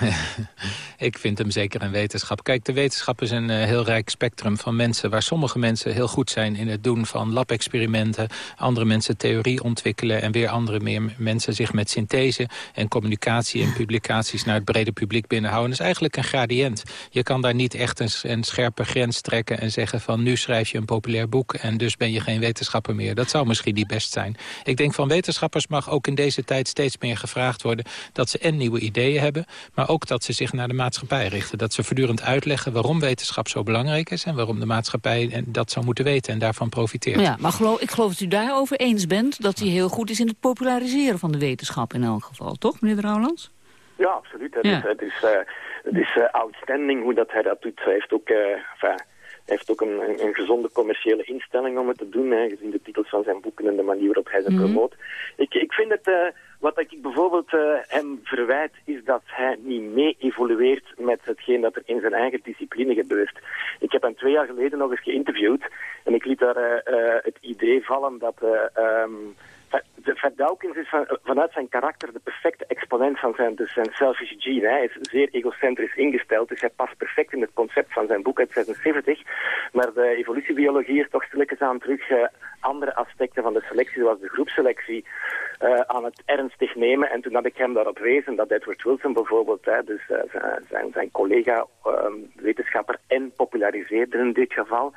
S17: ik vind hem zeker een wetenschap. Kijk, de wetenschap is een uh, heel rijk spectrum van mensen... waar sommige mensen heel goed zijn in het doen van lab-experimenten... andere mensen theorie ontwikkelen... en weer andere meer mensen zich met synthese en communicatie... en publicaties naar het brede publiek binnenhouden. Dat is eigenlijk een gradiënt. Je kan daar niet echt een, een scherpe grens trekken en zeggen van... nu schrijf je een populair boek en dus ben je geen wetenschapper meer. Dat zou misschien niet best zijn. Ik denk van wetenschappers mag ook in deze tijd steeds meer gevraagd worden... dat ze en nieuwe ideeën hebben, maar ook dat ze zich naar de maatschappij richten. Dat ze voortdurend uitleggen waarom wetenschap zo belangrijk is... en waarom de maatschappij dat zou moeten weten en daarvan profiteert.
S4: Ja, maar geloof, ik geloof dat u daarover eens bent... dat hij heel goed is in het populariseren van de wetenschap in elk geval. Toch, meneer Rouwlands?
S19: Ja, absoluut. Het is, het is, uh, het is uh, outstanding hoe dat hij dat doet. Hij heeft ook... Uh, enfin, heeft ook een, een, een, gezonde commerciële instelling om het te doen, hè, gezien de titels van zijn boeken en de manier waarop hij ze mm promoot. Ik, ik vind het, uh, wat ik bijvoorbeeld uh, hem verwijt, is dat hij niet mee evolueert met hetgeen dat er in zijn eigen discipline gebeurt. Ik heb hem twee jaar geleden nog eens geïnterviewd en ik liet daar uh, het idee vallen dat... Um, Fred Dawkins is van, vanuit zijn karakter de perfecte exponent van zijn, dus zijn selfish gene. Hij is zeer egocentrisch ingesteld, dus hij past perfect in het concept van zijn boek uit 76. Maar de evolutiebiologie is toch stilletjes aan terug uh, andere aspecten van de selectie, zoals de groepselectie, uh, aan het ernstig nemen. En toen had ik hem daarop wezen dat Edward Wilson bijvoorbeeld, dus uh, zijn, zijn collega um, wetenschapper en populariseerder in dit geval,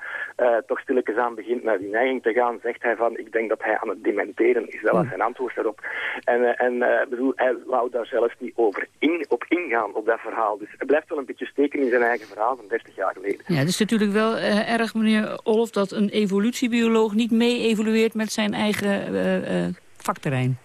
S19: toch stilletjes aan begint naar die neiging te gaan, zegt hij van, ik denk dat hij aan het dementeren is. Was zijn antwoord daarop. En, en bedoel, hij wou daar zelfs niet over in, op ingaan, op dat verhaal. Dus hij blijft wel een beetje steken in zijn eigen verhaal van 30 jaar geleden.
S4: Ja, het is natuurlijk wel uh, erg, meneer Olf, dat een evolutiebioloog niet mee evolueert met zijn eigen vakterrein.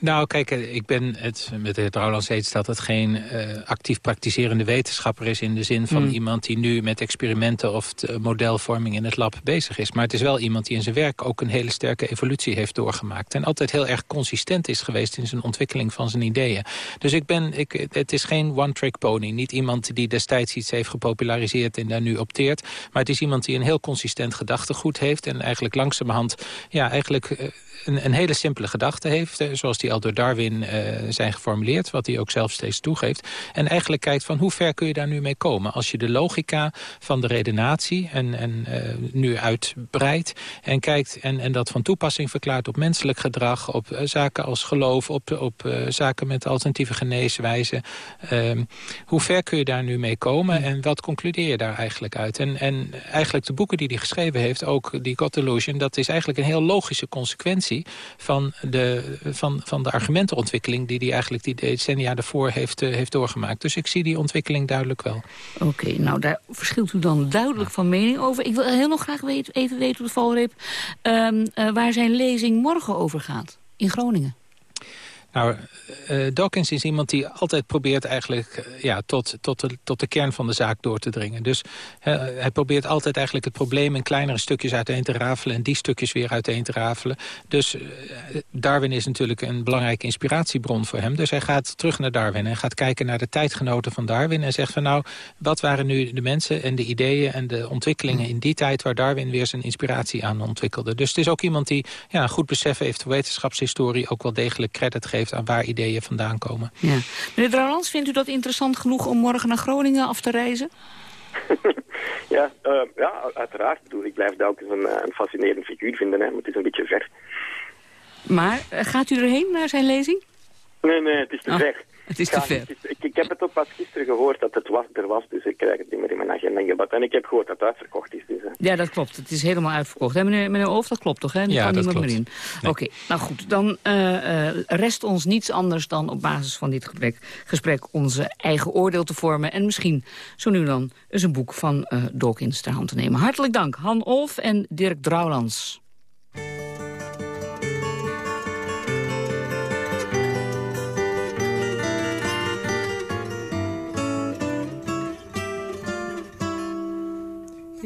S17: Nou, kijk, ik ben het met de heer Trouwlands eens dat het geen uh, actief praktiserende wetenschapper is... in de zin van mm. iemand die nu met experimenten of modelvorming in het lab bezig is. Maar het is wel iemand die in zijn werk ook een hele sterke evolutie heeft doorgemaakt. En altijd heel erg consistent is geweest in zijn ontwikkeling van zijn ideeën. Dus ik ben, ik, het is geen one-trick pony. Niet iemand die destijds iets heeft gepopulariseerd en daar nu opteert. Maar het is iemand die een heel consistent gedachtegoed heeft... en eigenlijk langzamerhand ja, eigenlijk, een, een, hele simpele gedachte heeft... Zoals die door Darwin uh, zijn geformuleerd... wat hij ook zelf steeds toegeeft. En eigenlijk kijkt van hoe ver kun je daar nu mee komen... als je de logica van de redenatie en, en uh, nu uitbreidt... en kijkt en, en dat van toepassing verklaart op menselijk gedrag... op uh, zaken als geloof, op, op zaken met alternatieve geneeswijzen. Ehm, hoe ver kun je daar nu mee komen en wat concludeer je daar eigenlijk uit? En, en eigenlijk de boeken die hij geschreven heeft, ook die God Illusion... dat is eigenlijk een heel logische consequentie van de, van, van de argumentenontwikkeling... die hij eigenlijk die decennia daarvoor heeft, uh, heeft doorgemaakt. Dus ik zie die ontwikkeling duidelijk wel.
S4: Oké, okay, nou daar verschilt u dan duidelijk van mening over. Ik wil heel nog graag weten, even weten op de valreep... Um, uh, waar zijn lezing morgen over gaat, in Groningen.
S17: Nou, uh, Dawkins is iemand die altijd probeert eigenlijk uh, ja, tot, tot, de, tot de kern van de zaak door te dringen. Dus hij probeert altijd eigenlijk het probleem in kleinere stukjes uiteen te rafelen... en die stukjes weer uiteen te rafelen. Dus Darwin is natuurlijk een belangrijke inspiratiebron voor hem. Dus hij gaat terug naar Darwin en gaat kijken naar de tijdgenoten van Darwin... en zegt van nou, wat waren nu de mensen en de ideeën en de ontwikkelingen in die tijd... waar Darwin weer zijn inspiratie aan ontwikkelde. Dus het is ook iemand die ja, goed besef heeft van wetenschapshistorie... ook wel degelijk credit geeft aan waar ideeën vandaan komen.
S4: Ja. Meneer Drouwlands, vindt u dat interessant genoeg om morgen naar Groningen af te reizen?
S19: ja, uh, ja, uiteraard. Ik, bedoel, ik blijf Dawkins een, een fascinerend figuur vinden, hè, maar het is een beetje ver.
S4: Maar gaat u erheen naar zijn lezing?
S19: Nee, nee, het is te oh. ver.
S4: Het is te ver.
S19: Ik, ik, heb het ook pas gisteren gehoord dat het was, er was, dus ik krijg het niet meer in mijn agenda. En ik heb gehoord dat het uitverkocht is. Dus,
S4: Ja, dat klopt. Het is helemaal uitverkocht. Hè, meneer, meneer dat klopt toch? Hè?
S17: ja,
S4: kan
S17: dat
S4: niemand
S17: klopt.
S4: meer in. Nee. Oké, okay, nou goed. Dan uh, uh, rest ons niets anders dan op basis van dit gesprek, gesprek onze eigen oordeel te vormen. En misschien zo nu dan eens een boek van uh, Dawkins ter hand te nemen. Hartelijk dank, Han Olf en Dirk Drouwlands.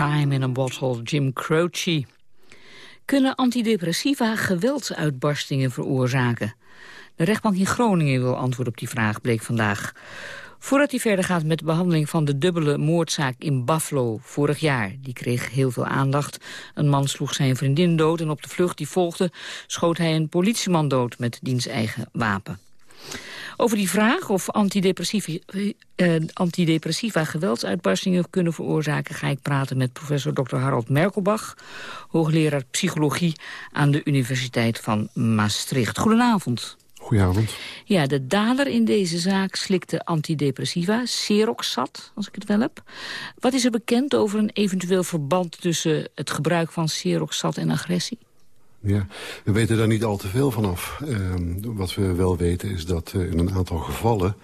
S20: Time
S4: in a Bottle, Jim Croce. Kunnen antidepressiva geweldsuitbarstingen veroorzaken? De rechtbank in Groningen wil antwoord op die vraag, bleek vandaag. Voordat hij verder gaat met de behandeling van de dubbele moordzaak in Buffalo vorig jaar. Die kreeg heel veel aandacht. Een man sloeg zijn vriendin dood en op de vlucht die volgde schoot hij een politieman dood met diens eigen wapen. Over die vraag of antidepressiva, eh, antidepressiva geweldsuitbarstingen kunnen veroorzaken... ga ik praten met professor Dr. Harold Merkelbach... hoogleraar psychologie aan de Universiteit van Maastricht. Goedenavond.
S21: Goedenavond.
S4: Ja, de dader in deze zaak slikte antidepressiva, Seroxat, als ik het wel heb. Wat is er bekend over een eventueel verband tussen het gebruik van Seroxat en agressie?
S21: Ja, we weten daar niet al te veel vanaf. Uh, wat we wel weten is dat uh, in een aantal gevallen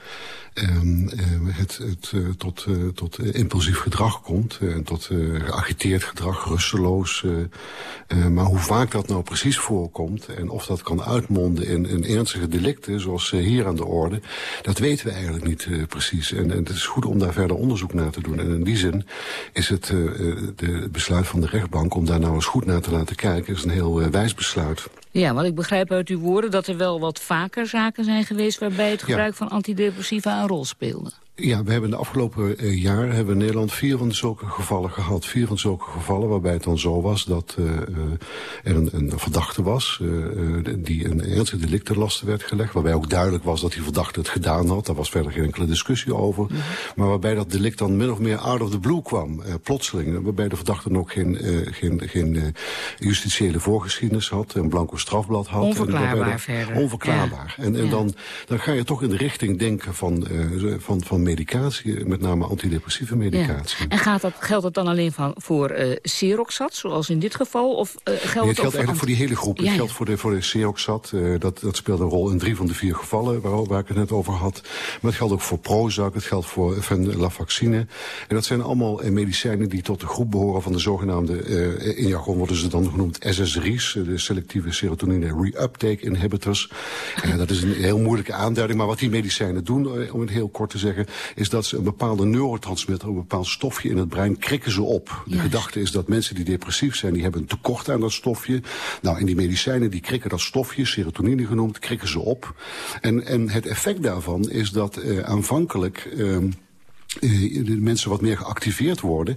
S21: uh, het, het uh, tot, uh, tot impulsief gedrag komt. en tot geagiteerd gedrag, rusteloos. maar hoe vaak dat nou precies voorkomt... en of dat kan uitmonden in, ernstige delicten, zoals hier aan de orde... dat weten we eigenlijk niet precies. En, en het is goed om daar verder onderzoek naar te doen. En in die zin is het de besluit van de rechtbank... om daar nou eens goed naar te laten kijken... is een heel wijs besluit.
S4: Ja, want ik begrijp uit uw woorden dat er wel wat vaker zaken zijn geweest... waarbij het gebruik ja. van antidepressiva een rol speelde.
S21: Ja, we hebben de afgelopen uh, jaar hebben we in Nederland vier van zulke gevallen gehad. Vier van zulke gevallen waarbij het dan zo was dat uh, er een, een verdachte was... Uh, die een ernstig delict ten laste werd gelegd. Waarbij ook duidelijk was dat die verdachte het gedaan had. Daar was verder geen enkele discussie over. Mm -hmm. Maar waarbij dat delict dan min of meer out of the blue kwam. plotseling. Waarbij de verdachte nog geen, geen, geen justitiële voorgeschiedenis had. Een blanco strafblad had.
S4: Onverklaarbaar
S21: en
S4: verder.
S21: Onverklaarbaar. Ja. En, en ja. dan, dan ga je toch in de richting denken van, van, van medicatie, met name antidepressieve medicatie.
S4: Ja. En gaat dat, geldt dat dan alleen van voor uh, Seroxat, zoals in dit geval? Of uh, geldt
S21: nee, het geldt eigenlijk voor die hele groep. Ja, het geldt voor de, voor de Seroxat. Uh, dat, dat speelt een rol in drie van de vier gevallen waar, waar ik het net over had. Maar het geldt ook voor Prozac, het geldt voor venlafaxine. En dat zijn allemaal medicijnen die tot de groep behoren van de zogenaamde, in jargon worden ze dan genoemd SSRI's, de selectieve serotonine reuptake inhibitors. dat is een heel moeilijke aanduiding, maar wat die medicijnen doen, om het heel kort te zeggen, is dat ze een bepaalde neurotransmitter, een bepaald stofje in het brein, krikken ze op. De gedachte is dat mensen die depressief zijn, die hebben een tekort aan dat stofje. Nou, en die medicijnen die krikken dat stofje, serotonine genoemd, krikken ze op. En, en het effect daarvan is dat uh, aanvankelijk... Uh, de mensen wat meer geactiveerd worden.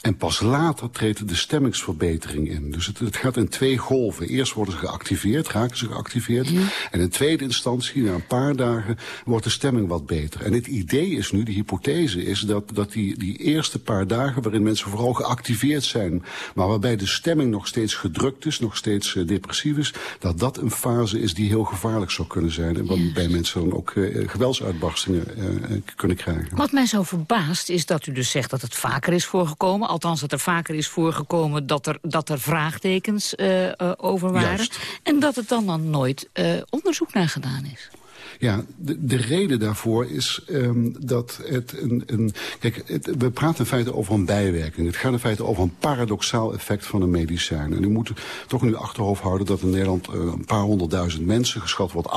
S21: En pas later treedt de stemmingsverbetering in. Dus het, het, gaat in twee golven. Eerst worden ze geactiveerd, raken ze geactiveerd. En in tweede instantie, na een paar dagen, wordt de stemming wat beter. En het idee is nu, de hypothese is, dat, dat die, die eerste paar dagen... waarin mensen vooral geactiveerd zijn... maar waarbij de stemming nog steeds gedrukt is, nog steeds uh, depressief is... dat dat een fase is die heel gevaarlijk zou kunnen zijn. En waarbij mensen dan ook uh, geweldsuitbarstingen uh, kunnen krijgen.
S4: Wat mij zo verbaast is dat u dus zegt dat het vaker is voorgekomen. Althans, dat er vaker is voorgekomen dat er, dat er vraagtekens uh, uh, over waren. Juist. En dat het dan, dan nooit uh, onderzoek naar gedaan is.
S21: Ja, de, de reden daarvoor is um, dat het een... een kijk, het, we praten in feite over een bijwerking. Het gaat in feite over een paradoxaal effect van een medicijn. En u moet toch in uw achterhoofd houden dat in Nederland uh, een paar honderdduizend mensen... geschat wordt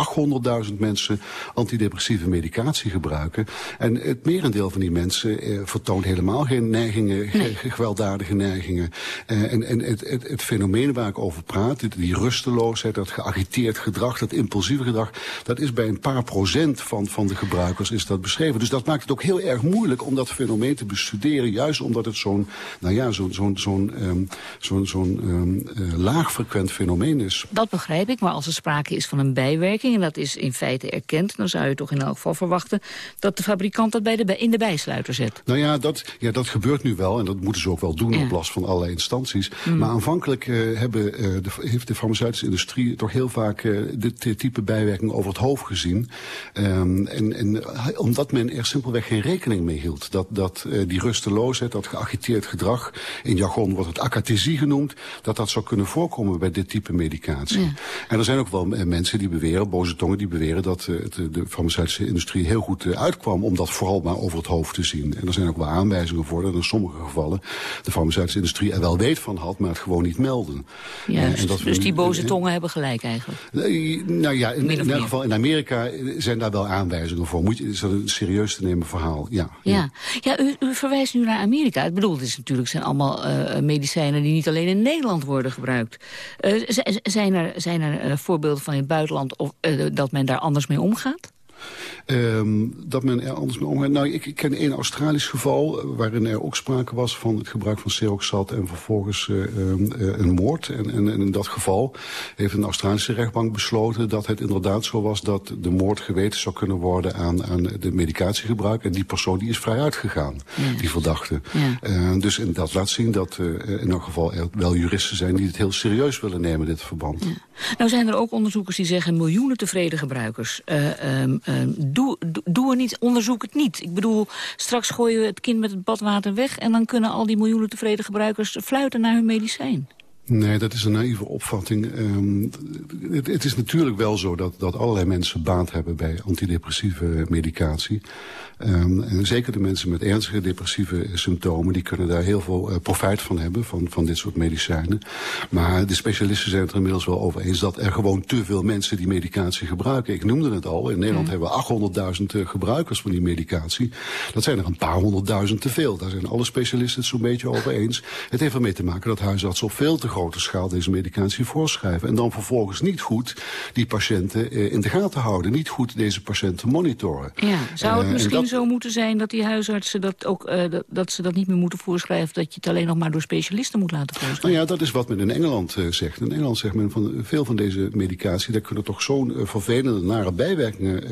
S21: 800.000 mensen antidepressieve medicatie gebruiken. En het merendeel van die mensen uh, vertoont helemaal geen neigingen, nee. gewelddadige neigingen. Uh, en en het, het, het fenomeen waar ik over praat, die rusteloosheid, dat geagiteerd gedrag, dat impulsieve gedrag... dat is bij een paar paar procent van, van de gebruikers is dat beschreven. Dus dat maakt het ook heel erg moeilijk om dat fenomeen te bestuderen. Juist omdat het zo'n nou ja, zo'n zo'n zo'n um, zo'n zo'n um, uh, laagfrequent fenomeen is.
S4: Dat begrijp ik, maar als er sprake is van een bijwerking... en dat is in feite erkend, dan zou je toch in elk geval verwachten... dat de fabrikant dat bij de, in de bijsluiter zet.
S21: Nou ja dat, ja, dat gebeurt nu wel en dat moeten ze ook wel doen... Ja. op last van allerlei instanties. Mm. Maar aanvankelijk uh, hebben, uh, de, heeft de farmaceutische industrie... toch heel vaak dit type bijwerking over het hoofd gezien. Um, en, en, omdat men er simpelweg geen rekening mee hield. Dat, dat uh, die rusteloosheid, dat geagiteerd gedrag, in jargon wordt het akathesie genoemd, dat dat zou kunnen voorkomen bij dit type medicatie. Ja. En er zijn ook wel mensen die beweren, boze tongen die beweren, dat uh, het, de farmaceutische industrie heel goed uh, uitkwam om dat vooral maar over het hoofd te zien. En er zijn ook wel aanwijzingen voor dat in sommige gevallen de farmaceutische industrie er wel weet van had, maar het gewoon niet melden.
S4: Juist, en dat dus die boze tongen hebben gelijk eigenlijk?
S21: nou ja, in, in elk geval in Amerika zijn daar wel aanwijzingen voor. Moet je, is dat een serieus te nemen verhaal? Ja.
S4: Ja, ja. u, u verwijst nu naar Amerika. Ik bedoel, het is natuurlijk zijn allemaal uh, medicijnen die niet alleen in Nederland worden gebruikt. Uh, zijn er, zijn er uh, voorbeelden van in het buitenland of, dat men daar anders mee omgaat?
S21: Um, dat men er anders mee omgaat. Nou, ik, ik ken één Australisch geval uh, waarin er ook sprake was van het gebruik van Seroxat en vervolgens uh, um, uh, een moord. En, en, en, in dat geval heeft een Australische rechtbank besloten dat het inderdaad zo was dat de moord geweten zou kunnen worden aan, aan de medicatiegebruik. En die persoon die is vrij uitgegaan, ja. die verdachte. Ja. dus in dat laat zien dat in elk geval er wel juristen zijn die het heel serieus willen nemen, dit verband. Ja.
S4: Nou zijn er ook onderzoekers die zeggen miljoenen tevreden gebruikers. Um, doe, doe er niet, onderzoek het niet. Ik bedoel, straks gooien we het kind met het badwater weg... en dan kunnen al die miljoenen tevreden gebruikers fluiten naar hun medicijn.
S21: Nee, dat is een naïeve opvatting. Um, het, het, is natuurlijk wel zo dat, dat allerlei mensen baat hebben bij antidepressieve medicatie. Um, en zeker de mensen met ernstige depressieve symptomen... die kunnen daar heel veel uh, profijt van hebben, van, van dit soort medicijnen. Maar de specialisten zijn het er inmiddels wel over eens... dat er gewoon te veel mensen die medicatie gebruiken. Ik noemde het al, in Nederland mm. hebben we 800.000 uh, gebruikers van die medicatie. Dat zijn er een paar honderdduizend te veel. Daar zijn alle specialisten het zo'n beetje over eens. Het heeft ermee te maken dat huisartsen op veel te grote schaal deze medicatie voorschrijven. En dan vervolgens niet goed die patiënten uh, in de gaten houden. Niet goed deze patiënten monitoren.
S4: Ja, zou het misschien. Zo moeten zijn dat die huisartsen dat ook uh, dat, dat, ze dat niet meer moeten voorschrijven, dat je het alleen nog maar door specialisten moet laten voorschrijven?
S21: Nou ja, dat is wat men in Engeland uh, zegt. In Engeland zegt men van veel van deze medicatie, daar kunnen toch zo'n vervelende, nare bijwerkingen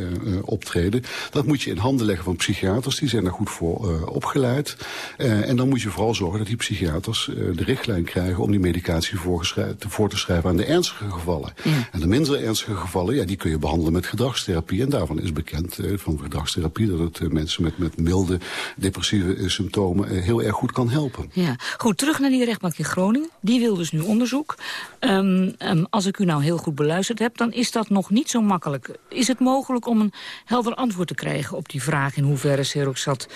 S21: optreden. Dat moet je in handen leggen van psychiaters, die zijn daar goed voor opgeleid. en dan moet je vooral zorgen dat die psychiaters de richtlijn krijgen om die medicatie voor te schrijven aan de ernstige gevallen. Ja. En de minder ernstige gevallen, ja, die kun je behandelen met gedragstherapie. En daarvan is bekend van gedragstherapie dat het mensen met, met milde depressieve uh, symptomen uh, heel erg goed kan helpen.
S4: Ja, goed, terug naar die rechtbank in Groningen. Die wil dus nu onderzoek. Um, um, als ik u nou heel goed beluisterd heb, dan is dat nog niet zo makkelijk. Is het mogelijk om een helder antwoord te krijgen op die vraag... in hoeverre Seroxat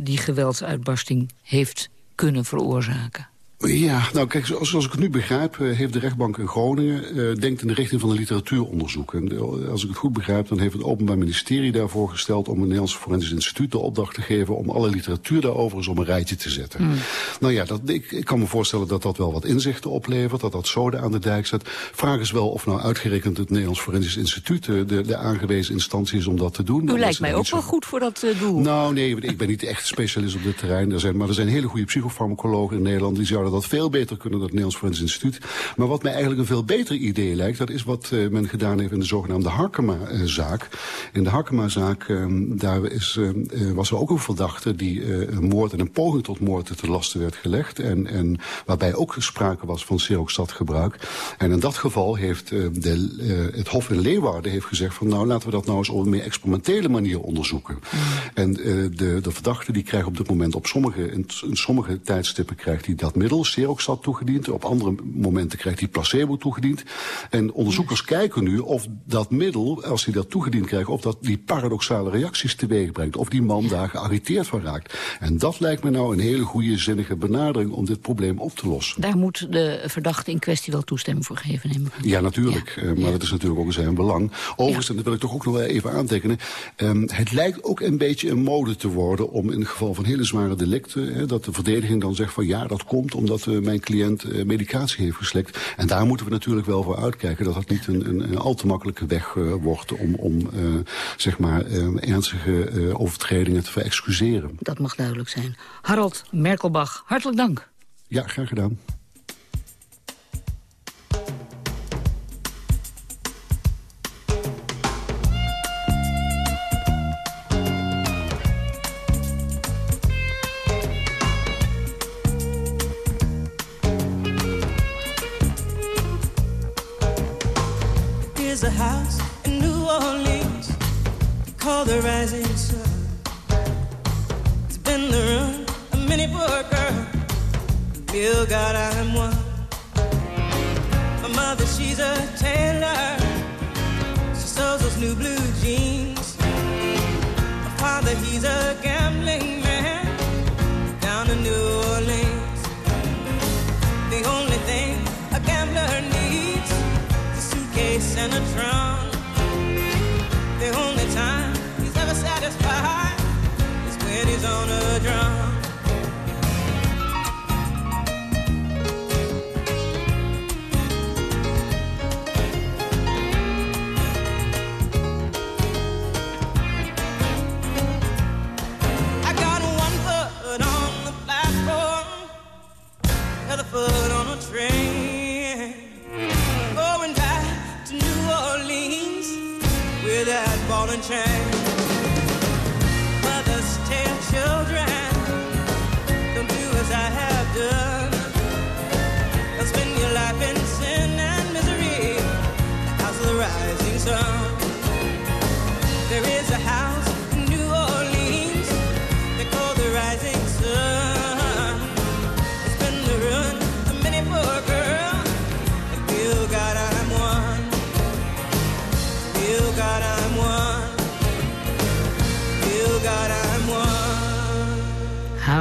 S4: die geweldsuitbarsting heeft kunnen veroorzaken?
S21: Ja, nou kijk, zoals, ik het nu begrijp, uh, heeft de rechtbank in Groningen uh, denkt in de richting van een literatuuronderzoek. En uh, als ik het goed begrijp, dan heeft het Openbaar Ministerie daarvoor gesteld om het Nederlands Forensisch Instituut de opdracht te geven om alle literatuur daarover eens op een rijtje te zetten. Mm. Nou ja, dat, ik, ik kan me voorstellen dat dat wel wat inzichten oplevert, dat dat zoden aan de dijk zet. Vraag is wel of nou uitgerekend het Nederlands Forensisch Instituut de, de aangewezen instantie is om dat te doen.
S4: U lijkt mij ook zo... wel goed voor dat doel.
S21: Nou nee, ik ben niet echt specialist op dit terrein. Er zijn, maar er zijn hele goede psychofarmacologen in Nederland die zouden dat veel beter kunnen, dat Nederlands Forensisch Instituut. Maar wat mij eigenlijk een veel beter idee lijkt... dat is wat uh, men gedaan heeft in de zogenaamde Harkema-zaak. In de Harkema-zaak ehm, daar is, uh, was er ook een verdachte... die een moord en een poging tot moord te lasten werd gelegd. En, en waarbij ook sprake was van Seroxat-gebruik. En in dat geval heeft de, het Hof in Leeuwarden heeft gezegd... van nou laten we dat nou eens op een meer experimentele manier onderzoeken. Mm. En de, de verdachte die krijgt op dit moment op sommige, in, in sommige tijdstippen krijgt hij dat middel, Seroxat, toegediend. Op andere momenten krijgt hij placebo toegediend. En onderzoekers kijken nu of dat middel, als hij dat toegediend krijgt... of dat die paradoxale reacties teweeg brengt. Of die man daar gearriteerd van raakt. En dat lijkt me nou een hele goede zinnige benadering... om dit probleem op te lossen.
S4: Daar moet de verdachte in kwestie wel toestemming voor geven, neem ik aan.
S21: Ja, natuurlijk. Ja. Uh, maar ja. dat is natuurlijk ook in zijn belang. Overigens, en dat wil ik toch ook nog wel even aantekenen... Um, het lijkt ook een beetje een mode te worden om in het geval van hele zware delicten... Hè, dat de verdediging dan zegt van ja, dat komt omdat uh, mijn cliënt uh, medicatie heeft geslikt. En daar moeten we natuurlijk wel voor uitkijken... dat dat niet een, een, een al te makkelijke weg uh, wordt om, om zeg maar, ernstige overtredingen te verexcuseren.
S4: Dat mag duidelijk zijn. Harold Merkelbach, hartelijk dank.
S21: Ja, graag gedaan.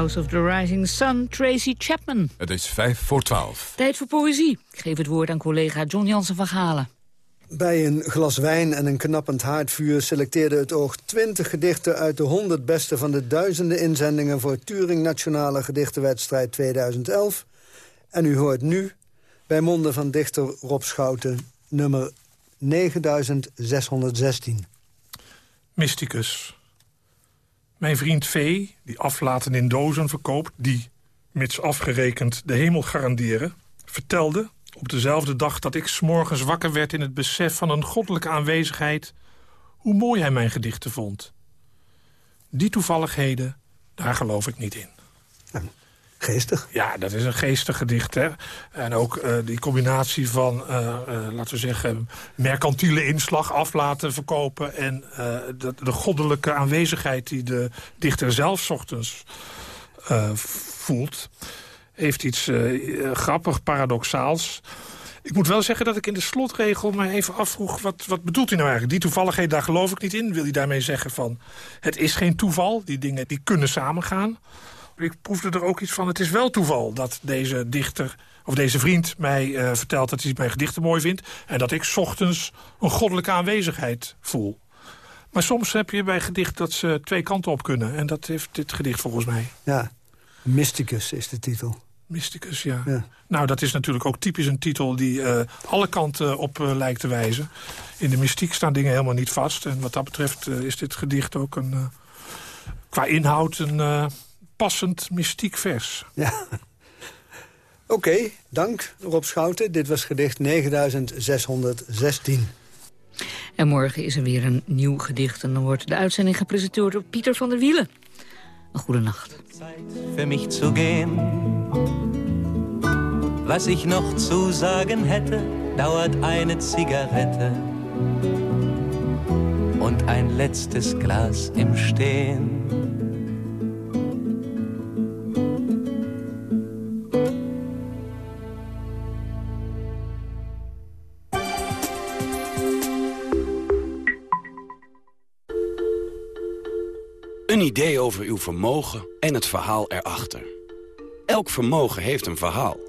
S20: House of the Rising Sun,
S4: Tracy Chapman.
S3: Het is vijf voor twaalf.
S4: Tijd voor poëzie. Ik geef het woord aan collega John Jansen van Galen.
S22: Bij een glas wijn en een knappend haardvuur selecteerde het oog 20 gedichten uit de 100 beste van de duizenden inzendingen voor Turing Nationale Gedichtenwedstrijd 2011. En u hoort nu bij monden van dichter Rob Schouten nummer 9616.
S23: Mysticus. Mijn vriend V, die aflaten in dozen verkoopt... die, mits afgerekend, de hemel garanderen... vertelde, op dezelfde dag dat ik s'morgens wakker werd... in het besef van een goddelijke aanwezigheid... hoe mooi hij mijn gedichten vond. Die toevalligheden, daar geloof ik niet in.
S22: Geestig.
S23: Ja, dat is een geestig gedicht. Hè? En ook uh, die combinatie van, uh, uh, laten we zeggen... mercantiele inslag af laten verkopen... en de, de, goddelijke aanwezigheid die de dichter zelf ochtends voelt... heeft iets grappig, paradoxaals... Ik moet wel zeggen dat ik in de slotregel me even afvroeg... wat, wat bedoelt hij nou eigenlijk? Die toevalligheid, daar geloof ik niet in. Wil hij daarmee zeggen van... het is geen toeval, die dingen die kunnen samengaan ik proefde er ook iets van... het is wel toeval dat deze dichter of deze vriend mij uh, vertelt... dat hij mijn gedichten mooi vindt... en dat ik ochtends een goddelijke aanwezigheid voel. Maar soms heb je bij gedicht dat ze twee kanten op kunnen. En dat heeft dit gedicht volgens mij.
S22: Ja, Mysticus is de titel.
S23: Mysticus, ja. ja. Nou, dat is natuurlijk ook typisch een titel die uh, alle kanten op uh, lijkt te wijzen. In de mystiek staan dingen helemaal niet vast. En wat dat betreft is dit gedicht ook een, qua inhoud... een passend mystiek vers.
S22: Ja. Oké, dank Rob Schouten. Dit was gedicht 9616.
S4: En morgen is er weer een nieuw gedicht. En dan wordt de uitzending gepresenteerd door Pieter van der Wielen. Een goede nacht.
S24: Für mich zu gehen. Was ich noch zu sagen hätte, dauert eine Zigarette und ein letztes Glas im Stehen.
S2: Een idee over uw vermogen en het verhaal erachter. Elk vermogen heeft een verhaal.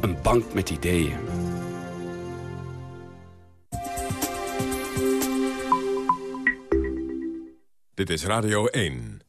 S2: een bank met ideeën.
S3: Dit is Radio 1.